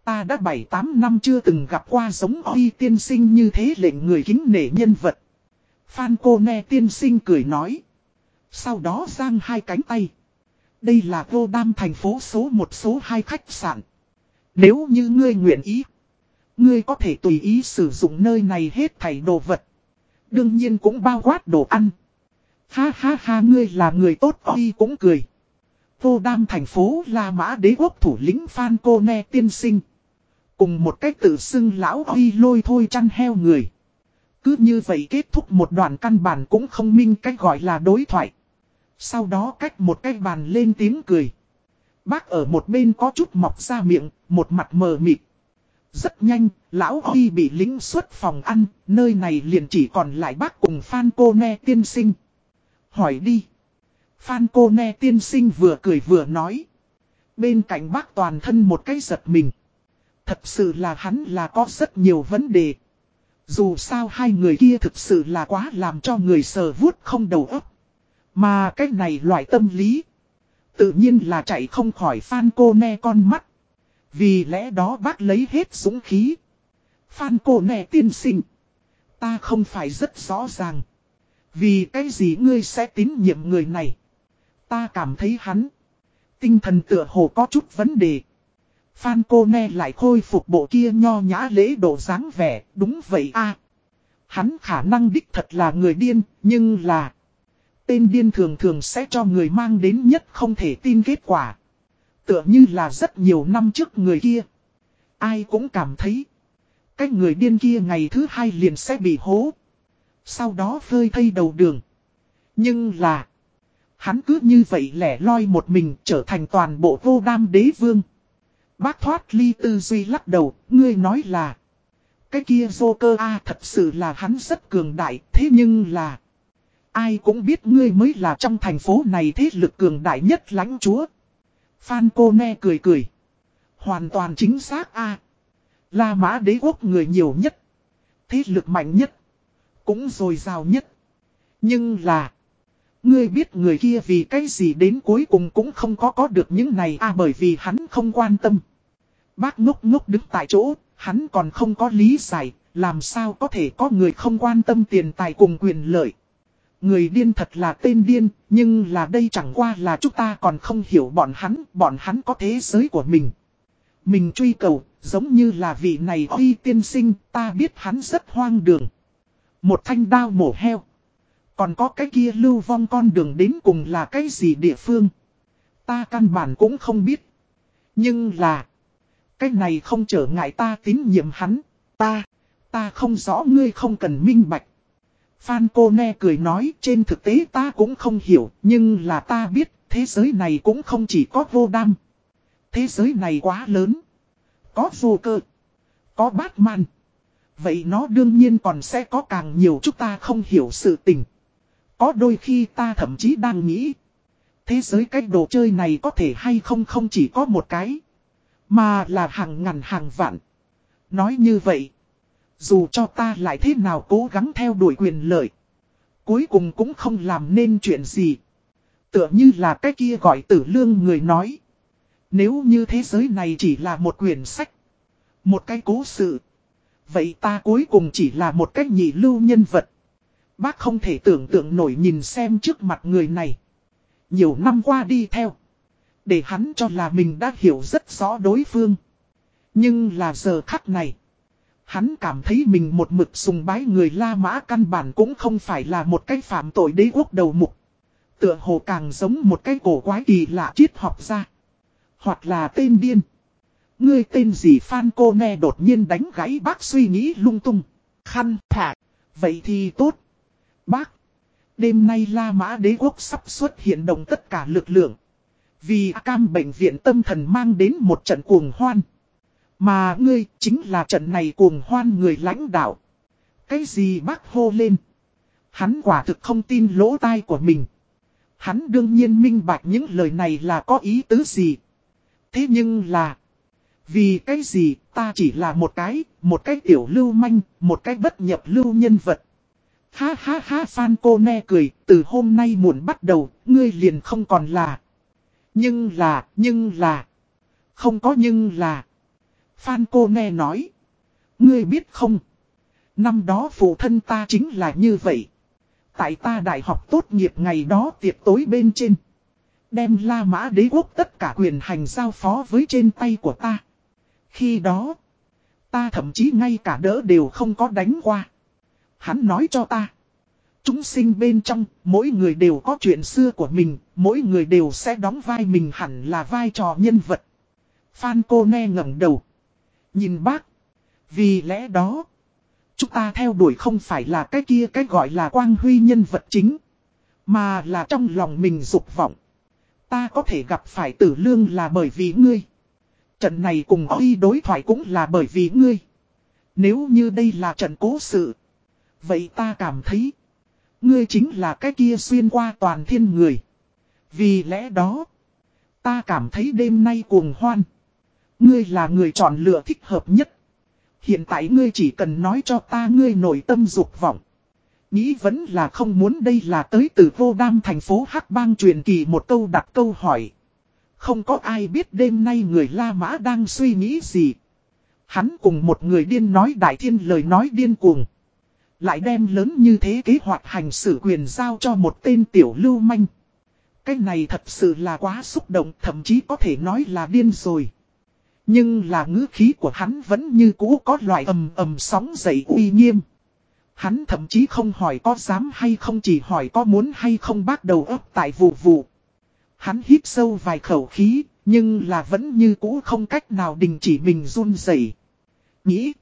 Ta đã 7-8 năm chưa từng gặp qua giống Huy tiên sinh như thế lệnh người kính nể nhân vật. Phan cô nè tiên sinh cười nói. Sau đó giang hai cánh tay. Đây là vô đam thành phố số một số hai khách sạn. Nếu như ngươi nguyện ý. Ngươi có thể tùy ý sử dụng nơi này hết thảy đồ vật. Đương nhiên cũng bao quát đồ ăn. Ha ha ha, ngươi là người tốt Huy cũng cười. Vô đam thành phố là Mã đế quốc thủ lĩnh Phan Cô Ne tiên sinh. Cùng một cách tự xưng lão Huy lôi thôi chăn heo người. Cứ như vậy kết thúc một đoạn căn bản cũng không minh cách gọi là đối thoại. Sau đó cách một cái bàn lên tiếng cười. Bác ở một bên có chút mọc ra miệng, một mặt mờ mịt. Rất nhanh, lão Huy bị lính xuất phòng ăn, nơi này liền chỉ còn lại bác cùng Phan Cô Ne tiên sinh. Hỏi đi. Phan Cô Ne tiên sinh vừa cười vừa nói. Bên cạnh bác toàn thân một cái giật mình. Thật sự là hắn là có rất nhiều vấn đề. Dù sao hai người kia thực sự là quá làm cho người sờ vuốt không đầu óc. Mà cái này loại tâm lý. Tự nhiên là chạy không khỏi Phan cô ne con mắt. Vì lẽ đó bác lấy hết dũng khí. Phan cô ne tiên sinh. Ta không phải rất rõ ràng. Vì cái gì ngươi sẽ tín nhiệm người này. Ta cảm thấy hắn. Tinh thần tựa hồ có chút vấn đề. Phan cô ne lại khôi phục bộ kia nho nhã lễ độ dáng vẻ, đúng vậy a Hắn khả năng đích thật là người điên, nhưng là... Tên điên thường thường sẽ cho người mang đến nhất không thể tin kết quả. Tựa như là rất nhiều năm trước người kia. Ai cũng cảm thấy. Cái người điên kia ngày thứ hai liền sẽ bị hố. Sau đó phơi thay đầu đường. Nhưng là. Hắn cứ như vậy lẻ loi một mình trở thành toàn bộ vô đam đế vương. Bác thoát ly tư duy lắc đầu, ngươi nói là. Cái kia Joker A thật sự là hắn rất cường đại, thế nhưng là. Ai cũng biết ngươi mới là trong thành phố này thế lực cường đại nhất lãnh chúa. Phan cô ne cười cười. Hoàn toàn chính xác A. La mã đế quốc người nhiều nhất. Thế lực mạnh nhất. Cũng dồi dào nhất. Nhưng là. Ngươi biết người kia vì cái gì đến cuối cùng cũng không có có được những này à bởi vì hắn không quan tâm. Bác ngốc ngốc đứng tại chỗ, hắn còn không có lý giải, làm sao có thể có người không quan tâm tiền tài cùng quyền lợi. Người điên thật là tên điên, nhưng là đây chẳng qua là chúng ta còn không hiểu bọn hắn, bọn hắn có thế giới của mình. Mình truy cầu, giống như là vị này huy tiên sinh, ta biết hắn rất hoang đường. Một thanh đao mổ heo. Còn có cái kia lưu vong con đường đến cùng là cái gì địa phương. Ta căn bản cũng không biết. Nhưng là. Cái này không trở ngại ta tín nhiệm hắn. Ta. Ta không rõ ngươi không cần minh bạch. Phan cô ne cười nói trên thực tế ta cũng không hiểu. Nhưng là ta biết thế giới này cũng không chỉ có vô đam. Thế giới này quá lớn. Có vô cơ. Có Batman. Vậy nó đương nhiên còn sẽ có càng nhiều chúng ta không hiểu sự tình. Có đôi khi ta thậm chí đang nghĩ. Thế giới cái đồ chơi này có thể hay không không chỉ có một cái. Mà là hàng ngàn hàng vạn. Nói như vậy, dù cho ta lại thế nào cố gắng theo đuổi quyền lợi, cuối cùng cũng không làm nên chuyện gì. Tựa như là cái kia gọi tử lương người nói. Nếu như thế giới này chỉ là một quyển sách, một cái cố sự, vậy ta cuối cùng chỉ là một cách nhị lưu nhân vật. Bác không thể tưởng tượng nổi nhìn xem trước mặt người này. Nhiều năm qua đi theo. Để hắn cho là mình đã hiểu rất rõ đối phương. Nhưng là giờ khắc này. Hắn cảm thấy mình một mực sùng bái người La Mã căn bản cũng không phải là một cái phạm tội đế quốc đầu mục. Tựa hồ càng giống một cái cổ quái kỳ lạ triết học ra. Hoặc là tên điên. Ngươi tên gì Phan cô nghe đột nhiên đánh gãy bác suy nghĩ lung tung. Khăn thạc. Vậy thì tốt. Bác. Đêm nay La Mã đế quốc sắp xuất hiện đồng tất cả lực lượng. Vì cam bệnh viện tâm thần mang đến một trận cuồng hoan. Mà ngươi chính là trận này cuồng hoan người lãnh đạo. Cái gì bác hô lên. Hắn quả thực không tin lỗ tai của mình. Hắn đương nhiên minh bạch những lời này là có ý tứ gì. Thế nhưng là. Vì cái gì ta chỉ là một cái, một cái tiểu lưu manh, một cái bất nhập lưu nhân vật. Ha ha ha Phan cô ne cười, từ hôm nay muộn bắt đầu, ngươi liền không còn là. Nhưng là, nhưng là. Không có nhưng là. Phan cô nghe nói. Ngươi biết không? Năm đó phụ thân ta chính là như vậy. Tại ta đại học tốt nghiệp ngày đó tiệc tối bên trên. Đem La Mã đế quốc tất cả quyền hành giao phó với trên tay của ta. Khi đó, ta thậm chí ngay cả đỡ đều không có đánh qua. Hắn nói cho ta. Chúng sinh bên trong, mỗi người đều có chuyện xưa của mình, mỗi người đều sẽ đóng vai mình hẳn là vai trò nhân vật. Phan cô nghe ngẩng đầu. Nhìn bác. Vì lẽ đó, chúng ta theo đuổi không phải là cái kia cái gọi là quang huy nhân vật chính. Mà là trong lòng mình dục vọng. Ta có thể gặp phải tử lương là bởi vì ngươi. Trận này cùng Oi đối thoại cũng là bởi vì ngươi. Nếu như đây là trận cố sự. Vậy ta cảm thấy. Ngươi chính là cái kia xuyên qua toàn thiên người. Vì lẽ đó. Ta cảm thấy đêm nay cuồng hoan. Ngươi là người chọn lựa thích hợp nhất. Hiện tại ngươi chỉ cần nói cho ta ngươi nội tâm dục vọng. Nghĩ vẫn là không muốn đây là tới từ vô đam thành phố Hắc bang truyền kỳ một câu đặt câu hỏi. Không có ai biết đêm nay người La Mã đang suy nghĩ gì. Hắn cùng một người điên nói đại thiên lời nói điên cuồng. Lại đem lớn như thế kế hoạch hành xử quyền giao cho một tên tiểu lưu manh. Cái này thật sự là quá xúc động, thậm chí có thể nói là điên rồi. Nhưng là ngữ khí của hắn vẫn như cũ có loại ầm ầm sóng dậy uy nghiêm. Hắn thậm chí không hỏi có dám hay không chỉ hỏi có muốn hay không bắt đầu ấp tại vụ vụ. Hắn hít sâu vài khẩu khí, nhưng là vẫn như cũ không cách nào đình chỉ mình run rẩy. Nghĩ,